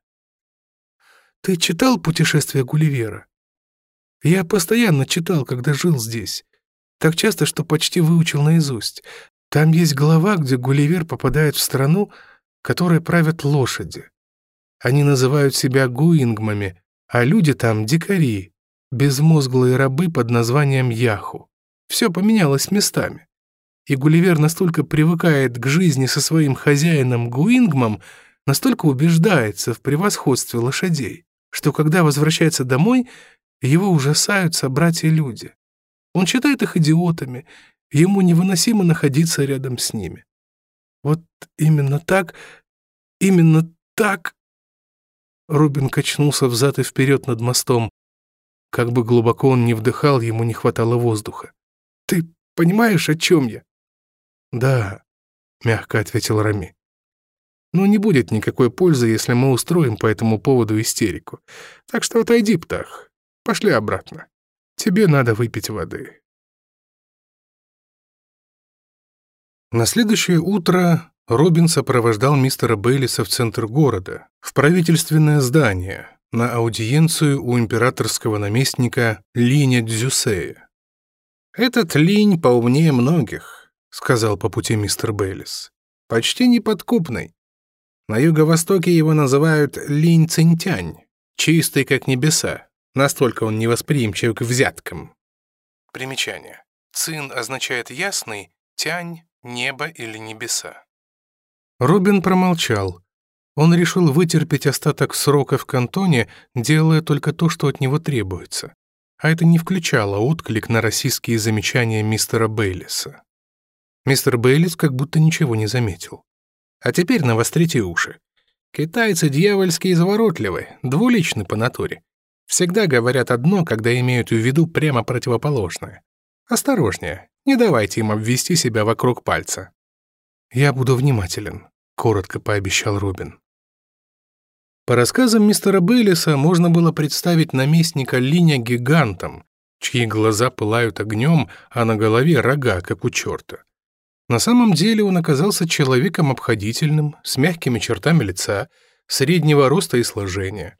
«Ты читал «Путешествие Гулливера»?» «Я постоянно читал, когда жил здесь. Так часто, что почти выучил наизусть. Там есть глава, где Гулливер попадает в страну, которой правят лошади. Они называют себя гуингмами, а люди там — дикари безмозглые рабы под названием Яху. Все поменялось местами. И Гулливер настолько привыкает к жизни со своим хозяином Гуингмом, настолько убеждается в превосходстве лошадей, что когда возвращается домой, его ужасают собратья-люди. Он считает их идиотами, ему невыносимо находиться рядом с ними. Вот именно так, именно так... Рубин качнулся взад и вперед над мостом. Как бы глубоко он не вдыхал, ему не хватало воздуха. «Ты понимаешь, о чем я?» «Да», — мягко ответил Рами. «Но не будет никакой пользы, если мы устроим по этому поводу истерику. Так что отойди, птах. Пошли обратно. Тебе надо выпить воды». На следующее утро Робин сопровождал мистера Бейлиса в центр города, в правительственное здание, на аудиенцию у императорского наместника Линя Дзюсея. «Этот линь поумнее многих», — сказал по пути мистер Беллис. «Почти неподкупный. На юго-востоке его называют Линь Цинтянь, чистый как небеса, настолько он невосприимчив к взяткам». Примечание. Цин означает «ясный», «тянь», «небо» или «небеса». Рубин промолчал — он решил вытерпеть остаток срока в кантоне, делая только то, что от него требуется. А это не включало отклик на российские замечания мистера Бейлиса. Мистер Бейлис как будто ничего не заметил. А теперь навострите уши. Китайцы дьявольски изворотливы, двуличны по натуре. Всегда говорят одно, когда имеют в виду прямо противоположное. Осторожнее, не давайте им обвести себя вокруг пальца. «Я буду внимателен», — коротко пообещал Робин. По рассказам мистера Бейлиса можно было представить наместника Линя гигантом, чьи глаза пылают огнем, а на голове рога, как у черта. На самом деле он оказался человеком обходительным, с мягкими чертами лица, среднего роста и сложения.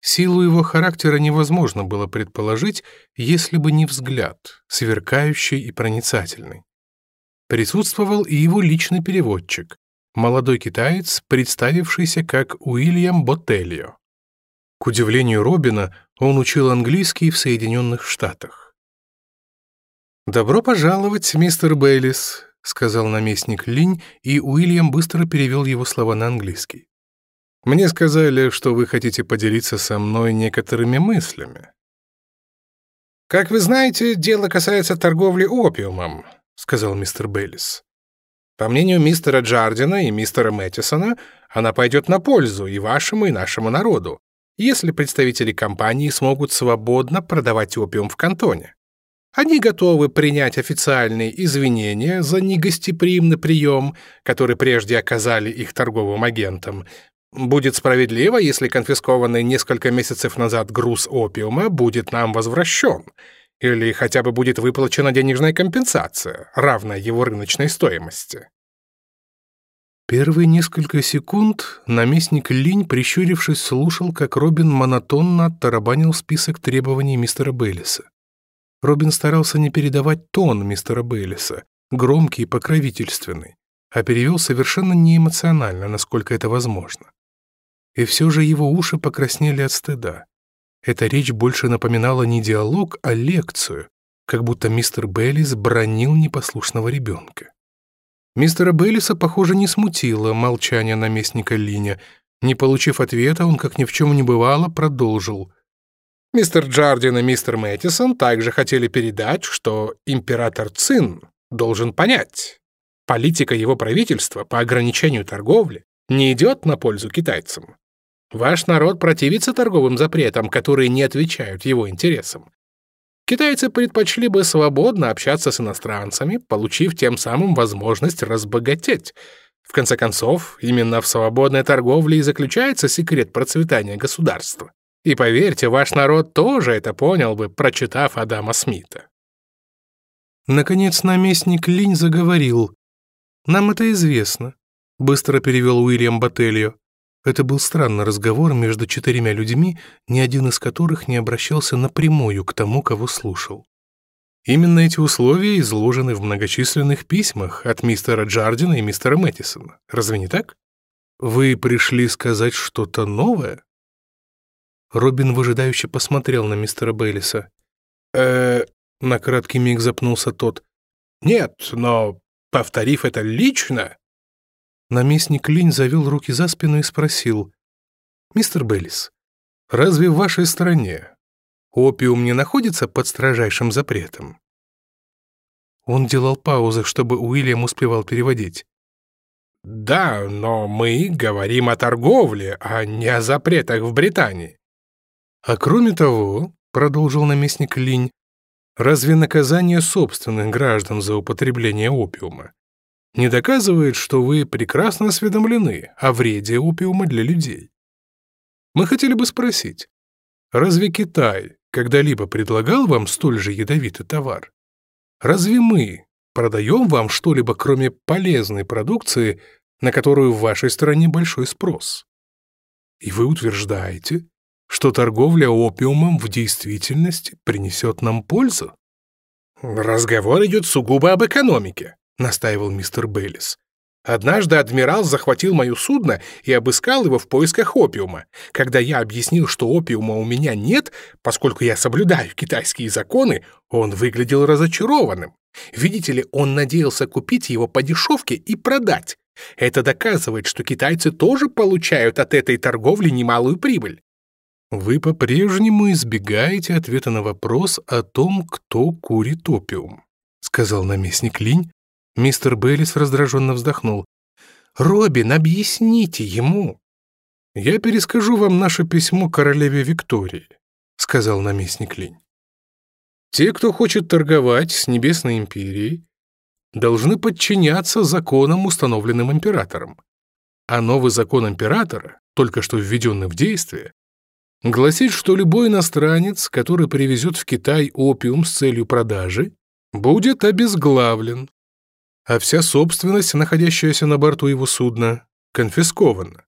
Силу его характера невозможно было предположить, если бы не взгляд, сверкающий и проницательный. Присутствовал и его личный переводчик, молодой китаец, представившийся как Уильям Боттельо. К удивлению Робина, он учил английский в Соединенных Штатах. «Добро пожаловать, мистер Бейлис», — сказал наместник Линь, и Уильям быстро перевел его слова на английский. «Мне сказали, что вы хотите поделиться со мной некоторыми мыслями». «Как вы знаете, дело касается торговли опиумом», — сказал мистер Бейлис. По мнению мистера Джардина и мистера Мэттисона, она пойдет на пользу и вашему, и нашему народу, если представители компании смогут свободно продавать опиум в кантоне. Они готовы принять официальные извинения за негостеприимный прием, который прежде оказали их торговым агентам. Будет справедливо, если конфискованный несколько месяцев назад груз опиума будет нам возвращен — или хотя бы будет выплачена денежная компенсация, равная его рыночной стоимости. Первые несколько секунд наместник Линь, прищурившись, слушал, как Робин монотонно оттарабанил список требований мистера Беллиса. Робин старался не передавать тон мистера Беллиса, громкий и покровительственный, а перевел совершенно неэмоционально, насколько это возможно. И все же его уши покраснели от стыда. Эта речь больше напоминала не диалог, а лекцию, как будто мистер Беллис бронил непослушного ребенка. Мистера Беллиса, похоже, не смутило молчание наместника Линя. Не получив ответа, он, как ни в чем не бывало, продолжил. «Мистер Джардин и мистер Мэттисон также хотели передать, что император Цин должен понять, политика его правительства по ограничению торговли не идет на пользу китайцам. Ваш народ противится торговым запретам, которые не отвечают его интересам. Китайцы предпочли бы свободно общаться с иностранцами, получив тем самым возможность разбогатеть. В конце концов, именно в свободной торговле и заключается секрет процветания государства. И поверьте, ваш народ тоже это понял бы, прочитав Адама Смита. Наконец наместник Линь заговорил. «Нам это известно», — быстро перевел Уильям Бателью. Это был странный разговор между четырьмя людьми, ни один из которых не обращался напрямую к тому, кого слушал. Именно эти условия изложены в многочисленных письмах от мистера Джардина и мистера Мэттисона. Разве не так? Вы пришли сказать что-то новое? Робин выжидающе посмотрел на мистера Бейлиса. э на краткий миг запнулся тот. «Нет, но, повторив это лично, Наместник Линь завел руки за спину и спросил. «Мистер Беллис, разве в вашей стране опиум не находится под строжайшим запретом?» Он делал паузы, чтобы Уильям успевал переводить. «Да, но мы говорим о торговле, а не о запретах в Британии». «А кроме того», — продолжил наместник Линь, «разве наказание собственных граждан за употребление опиума не доказывает, что вы прекрасно осведомлены о вреде опиума для людей. Мы хотели бы спросить, разве Китай когда-либо предлагал вам столь же ядовитый товар? Разве мы продаем вам что-либо, кроме полезной продукции, на которую в вашей стране большой спрос? И вы утверждаете, что торговля опиумом в действительности принесет нам пользу? Разговор идет сугубо об экономике, — настаивал мистер Бейлис. Однажды адмирал захватил мое судно и обыскал его в поисках опиума. Когда я объяснил, что опиума у меня нет, поскольку я соблюдаю китайские законы, он выглядел разочарованным. Видите ли, он надеялся купить его по дешевке и продать. Это доказывает, что китайцы тоже получают от этой торговли немалую прибыль. Вы по-прежнему избегаете ответа на вопрос о том, кто курит опиум, сказал наместник Линь, Мистер Бейлис раздраженно вздохнул. «Робин, объясните ему!» «Я перескажу вам наше письмо королеве Виктории», — сказал наместник Линь. «Те, кто хочет торговать с Небесной Империей, должны подчиняться законам, установленным императором. А новый закон императора, только что введенный в действие, гласит, что любой иностранец, который привезет в Китай опиум с целью продажи, будет обезглавлен а вся собственность, находящаяся на борту его судна, конфискована.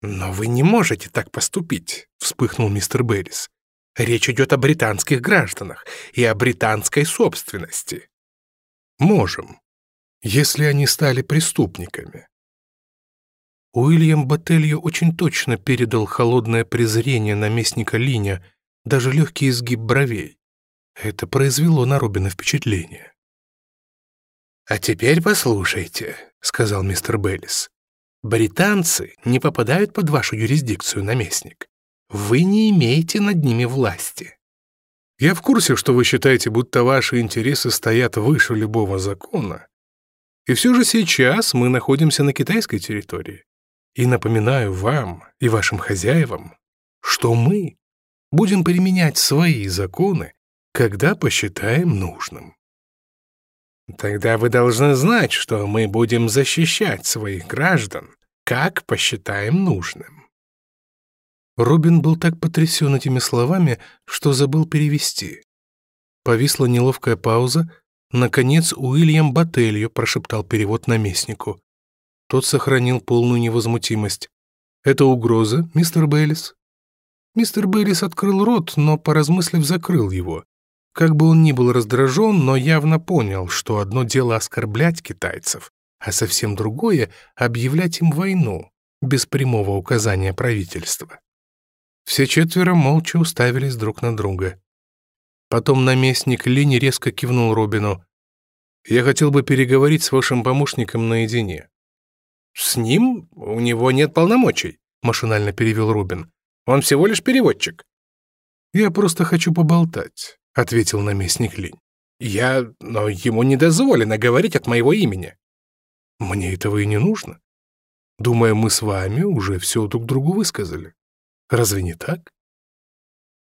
«Но вы не можете так поступить», — вспыхнул мистер Беррис. «Речь идет о британских гражданах и о британской собственности». «Можем, если они стали преступниками». Уильям Бателью очень точно передал холодное презрение наместника Линя, даже легкий изгиб бровей. Это произвело на Робина впечатление. «А теперь послушайте», — сказал мистер Беллис. «Британцы не попадают под вашу юрисдикцию, наместник. Вы не имеете над ними власти». «Я в курсе, что вы считаете, будто ваши интересы стоят выше любого закона. И все же сейчас мы находимся на китайской территории. И напоминаю вам и вашим хозяевам, что мы будем применять свои законы, когда посчитаем нужным». Тогда вы должны знать, что мы будем защищать своих граждан, как посчитаем нужным. Рубин был так потрясен этими словами, что забыл перевести. Повисла неловкая пауза. Наконец Уильям Бателью прошептал перевод наместнику. Тот сохранил полную невозмутимость. «Это угроза, мистер Бейлис?» Мистер Бейлис открыл рот, но, поразмыслив, закрыл его — как бы он ни был раздражен, но явно понял, что одно дело оскорблять китайцев, а совсем другое — объявлять им войну, без прямого указания правительства. Все четверо молча уставились друг на друга. Потом наместник Лини резко кивнул Робину. «Я хотел бы переговорить с вашим помощником наедине». «С ним? У него нет полномочий», — машинально перевел Робин. «Он всего лишь переводчик». «Я просто хочу поболтать». — ответил наместник Линь. «Я... но ему не дозволено говорить от моего имени». «Мне этого и не нужно. Думаю, мы с вами уже все друг другу высказали. Разве не так?»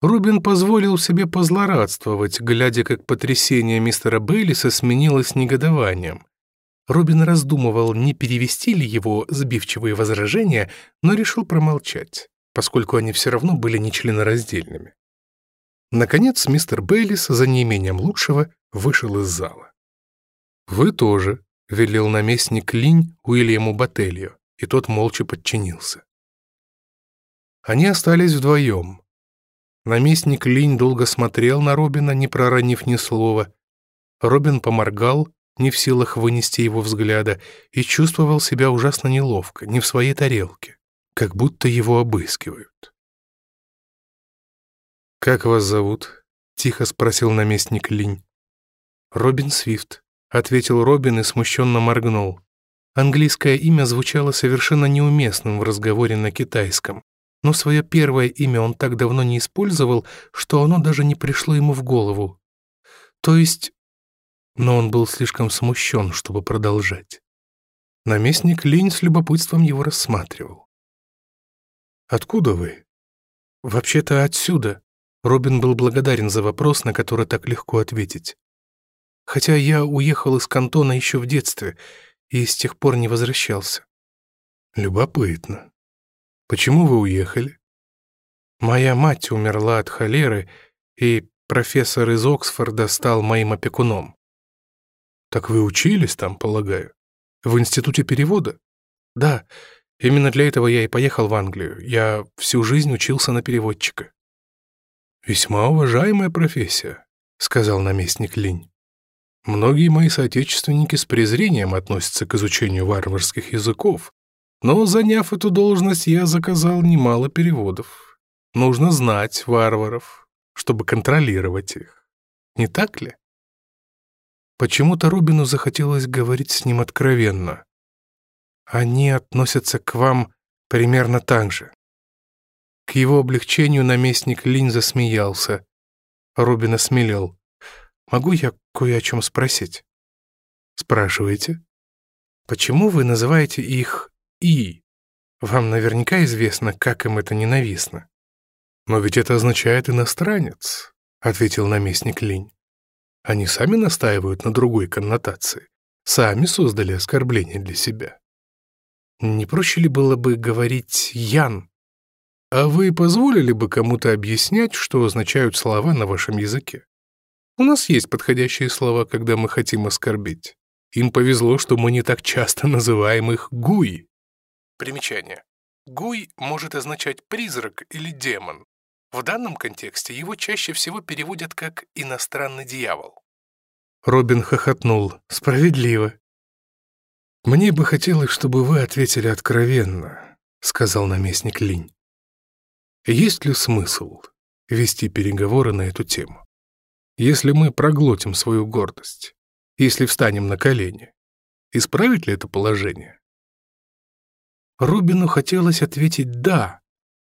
Рубин позволил себе позлорадствовать, глядя, как потрясение мистера Бейлиса сменилось негодованием. Рубин раздумывал, не перевести ли его сбивчивые возражения, но решил промолчать, поскольку они все равно были нечленораздельными. Наконец мистер Бейлис за неимением лучшего вышел из зала. «Вы тоже», — велел наместник Линь Уильяму Бателью, и тот молча подчинился. Они остались вдвоем. Наместник Линь долго смотрел на Робина, не проронив ни слова. Робин поморгал, не в силах вынести его взгляда, и чувствовал себя ужасно неловко, не в своей тарелке, как будто его обыскивают. «Как вас зовут?» — тихо спросил наместник Линь. «Робин Свифт», — ответил Робин и смущенно моргнул. Английское имя звучало совершенно неуместным в разговоре на китайском, но свое первое имя он так давно не использовал, что оно даже не пришло ему в голову. То есть... Но он был слишком смущен, чтобы продолжать. Наместник Линь с любопытством его рассматривал. «Откуда вы?» «Вообще-то отсюда», Робин был благодарен за вопрос, на который так легко ответить. Хотя я уехал из кантона еще в детстве и с тех пор не возвращался. Любопытно. Почему вы уехали? Моя мать умерла от холеры, и профессор из Оксфорда стал моим опекуном. Так вы учились там, полагаю? В институте перевода? Да, именно для этого я и поехал в Англию. Я всю жизнь учился на переводчика. «Весьма уважаемая профессия», — сказал наместник Линь. «Многие мои соотечественники с презрением относятся к изучению варварских языков, но, заняв эту должность, я заказал немало переводов. Нужно знать варваров, чтобы контролировать их. Не так ли?» Почему-то Робину захотелось говорить с ним откровенно. «Они относятся к вам примерно так же», к его облегчению наместник Линь засмеялся. Робин осмелел. «Могу я кое о чем спросить?» «Спрашиваете?» «Почему вы называете их «и»? Вам наверняка известно, как им это ненавистно». «Но ведь это означает иностранец», — ответил наместник Линь. «Они сами настаивают на другой коннотации, сами создали оскорбление для себя». «Не проще ли было бы говорить «ян»?» А вы позволили бы кому-то объяснять, что означают слова на вашем языке? У нас есть подходящие слова, когда мы хотим оскорбить. Им повезло, что мы не так часто называем их гуи. Примечание. Гуй может означать призрак или демон. В данном контексте его чаще всего переводят как «иностранный дьявол». Робин хохотнул. «Справедливо». «Мне бы хотелось, чтобы вы ответили откровенно», — сказал наместник Линь. Есть ли смысл вести переговоры на эту тему? Если мы проглотим свою гордость, если встанем на колени, исправить ли это положение? Рубину хотелось ответить «да».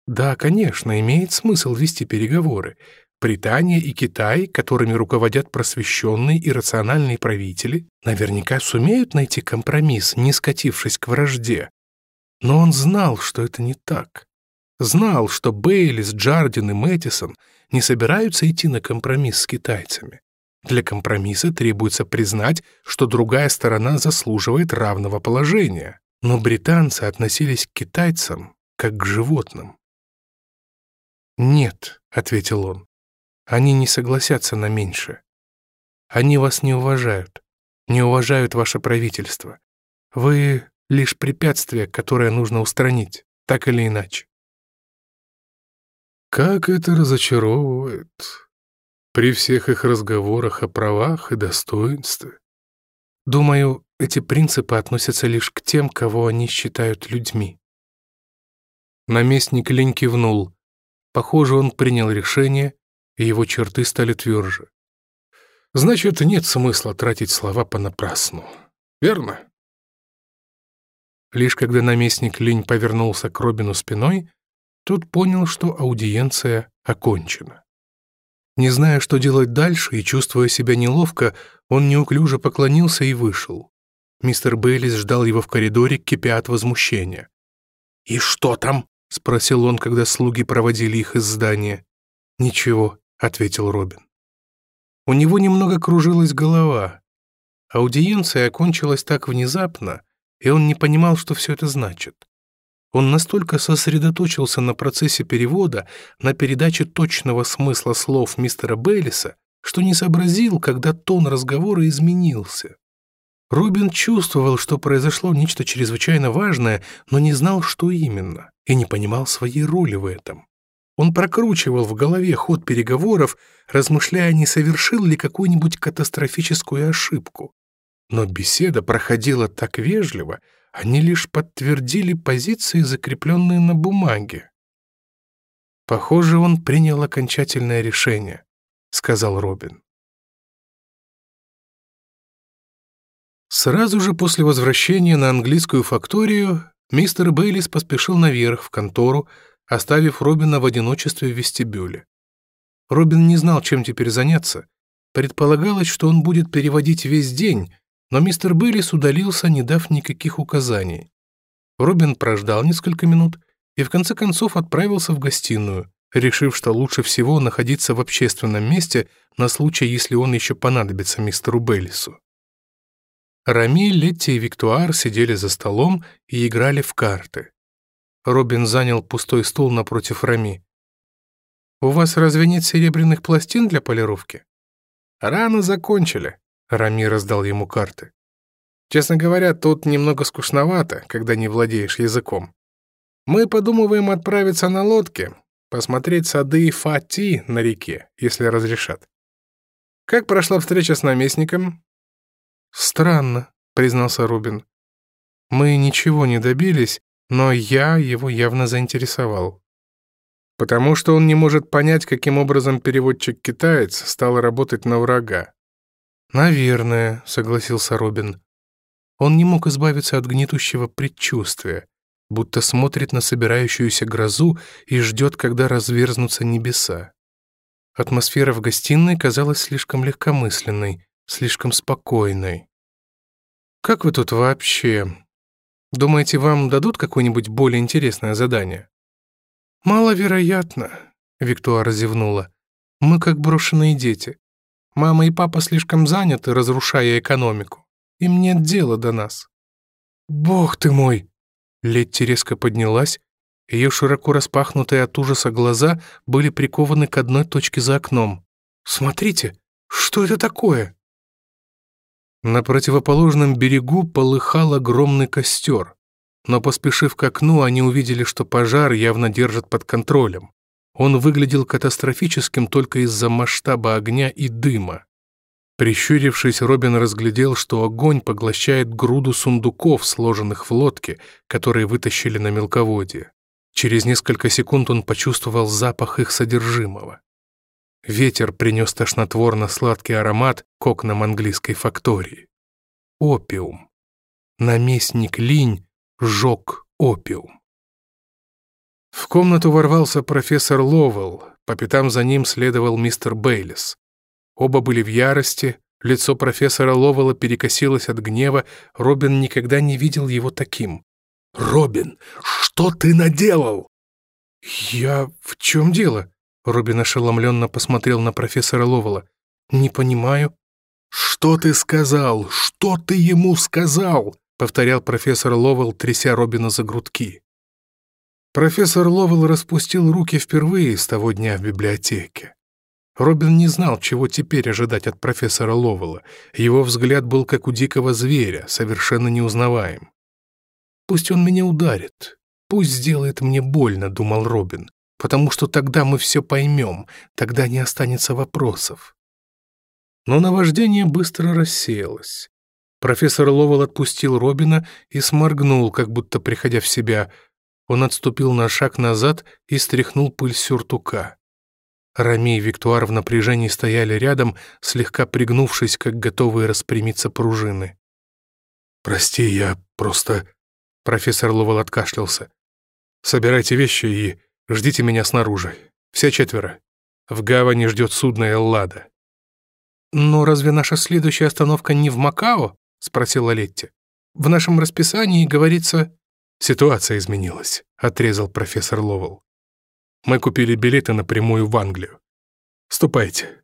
Да, конечно, имеет смысл вести переговоры. Британия и Китай, которыми руководят просвещенные и рациональные правители, наверняка сумеют найти компромисс, не скатившись к вражде. Но он знал, что это не так знал, что Бейлис, Джардин и Мэттисон не собираются идти на компромисс с китайцами. Для компромисса требуется признать, что другая сторона заслуживает равного положения. Но британцы относились к китайцам как к животным. «Нет», — ответил он, — «они не согласятся на меньше. Они вас не уважают, не уважают ваше правительство. Вы — лишь препятствие, которое нужно устранить, так или иначе». Как это разочаровывает! При всех их разговорах о правах и достоинстве. Думаю, эти принципы относятся лишь к тем, кого они считают людьми. Наместник лень кивнул. Похоже, он принял решение, и его черты стали тверже. Значит, нет смысла тратить слова понапрасну. Верно? Лишь когда наместник лень повернулся к Робину спиной — тот понял, что аудиенция окончена. Не зная, что делать дальше и чувствуя себя неловко, он неуклюже поклонился и вышел. Мистер Бейлис ждал его в коридоре, кипя от возмущения. «И что там?» — спросил он, когда слуги проводили их из здания. «Ничего», — ответил Робин. У него немного кружилась голова. Аудиенция окончилась так внезапно, и он не понимал, что все это значит. Он настолько сосредоточился на процессе перевода, на передаче точного смысла слов мистера Беллиса, что не сообразил, когда тон разговора изменился. Рубин чувствовал, что произошло нечто чрезвычайно важное, но не знал, что именно, и не понимал своей роли в этом. Он прокручивал в голове ход переговоров, размышляя, не совершил ли какую-нибудь катастрофическую ошибку. Но беседа проходила так вежливо, они лишь подтвердили позиции, закрепленные на бумаге. «Похоже, он принял окончательное решение», — сказал Робин. Сразу же после возвращения на английскую факторию мистер Бейлис поспешил наверх в контору, оставив Робина в одиночестве в вестибюле. Робин не знал, чем теперь заняться. Предполагалось, что он будет переводить весь день, но мистер Бейлис удалился, не дав никаких указаний. Робин прождал несколько минут и в конце концов отправился в гостиную, решив, что лучше всего находиться в общественном месте на случай, если он еще понадобится мистеру Беллису. Рами, Летти и Виктуар сидели за столом и играли в карты. Робин занял пустой стул напротив Рами. «У вас разве нет серебряных пластин для полировки?» «Рано закончили», Рами раздал ему карты. Честно говоря, тут немного скучновато, когда не владеешь языком. Мы подумываем отправиться на лодке, посмотреть сады Фати на реке, если разрешат. Как прошла встреча с наместником? Странно, признался Рубин. Мы ничего не добились, но я его явно заинтересовал. Потому что он не может понять, каким образом переводчик-китаец стал работать на врага, «Наверное», — согласился Робин. Он не мог избавиться от гнетущего предчувствия, будто смотрит на собирающуюся грозу и ждет, когда разверзнутся небеса. Атмосфера в гостиной казалась слишком легкомысленной, слишком спокойной. «Как вы тут вообще? Думаете, вам дадут какое-нибудь более интересное задание?» «Маловероятно», — Виктуара зевнула. «Мы как брошенные дети. Мама и папа слишком заняты, разрушая экономику. Им нет дела до нас». «Бог ты мой!» Летти резко поднялась. Ее широко распахнутые от ужаса глаза были прикованы к одной точке за окном. «Смотрите, что это такое?» На противоположном берегу полыхал огромный костер. Но поспешив к окну, они увидели, что пожар явно держат под контролем. Он выглядел катастрофическим только из-за масштаба огня и дыма. Прищурившись, Робин разглядел, что огонь поглощает груду сундуков, сложенных в лодке, которые вытащили на мелководье. Через несколько секунд он почувствовал запах их содержимого. Ветер принес тошнотворно-сладкий аромат к окнам английской фактории. Опиум. Наместник Линь жег опиум. В комнату ворвался профессор Ловелл, по пятам за ним следовал мистер Бейлис. Оба были в ярости, лицо профессора Ловелла перекосилось от гнева, Робин никогда не видел его таким. «Робин, что ты наделал?» «Я... в чем дело?» Робин ошеломленно посмотрел на профессора Ловелла. «Не понимаю». «Что ты сказал? Что ты ему сказал?» — повторял профессор Ловелл, тряся Робина за грудки. Профессор Ловел распустил руки впервые с того дня в библиотеке. Робин не знал, чего теперь ожидать от профессора Ловела. Его взгляд был как у дикого зверя, совершенно неузнаваем. «Пусть он меня ударит. Пусть сделает мне больно», — думал Робин, «потому что тогда мы все поймем, тогда не останется вопросов». Но наваждение быстро рассеялось. Профессор Ловел отпустил Робина и сморгнул, как будто приходя в себя — он отступил на шаг назад и стряхнул пыль сюртука. Рами и Виктуар в напряжении стояли рядом, слегка пригнувшись, как готовые распрямиться пружины. «Прости, я просто...» Профессор Ловал откашлялся. «Собирайте вещи и ждите меня снаружи. Все четверо. В гавани ждет судно Эллада». «Но разве наша следующая остановка не в Макао?» — спросила Летти. «В нашем расписании говорится...» Ситуация изменилась, отрезал профессор Ловел. Мы купили билеты напрямую в Англию. Ступайте,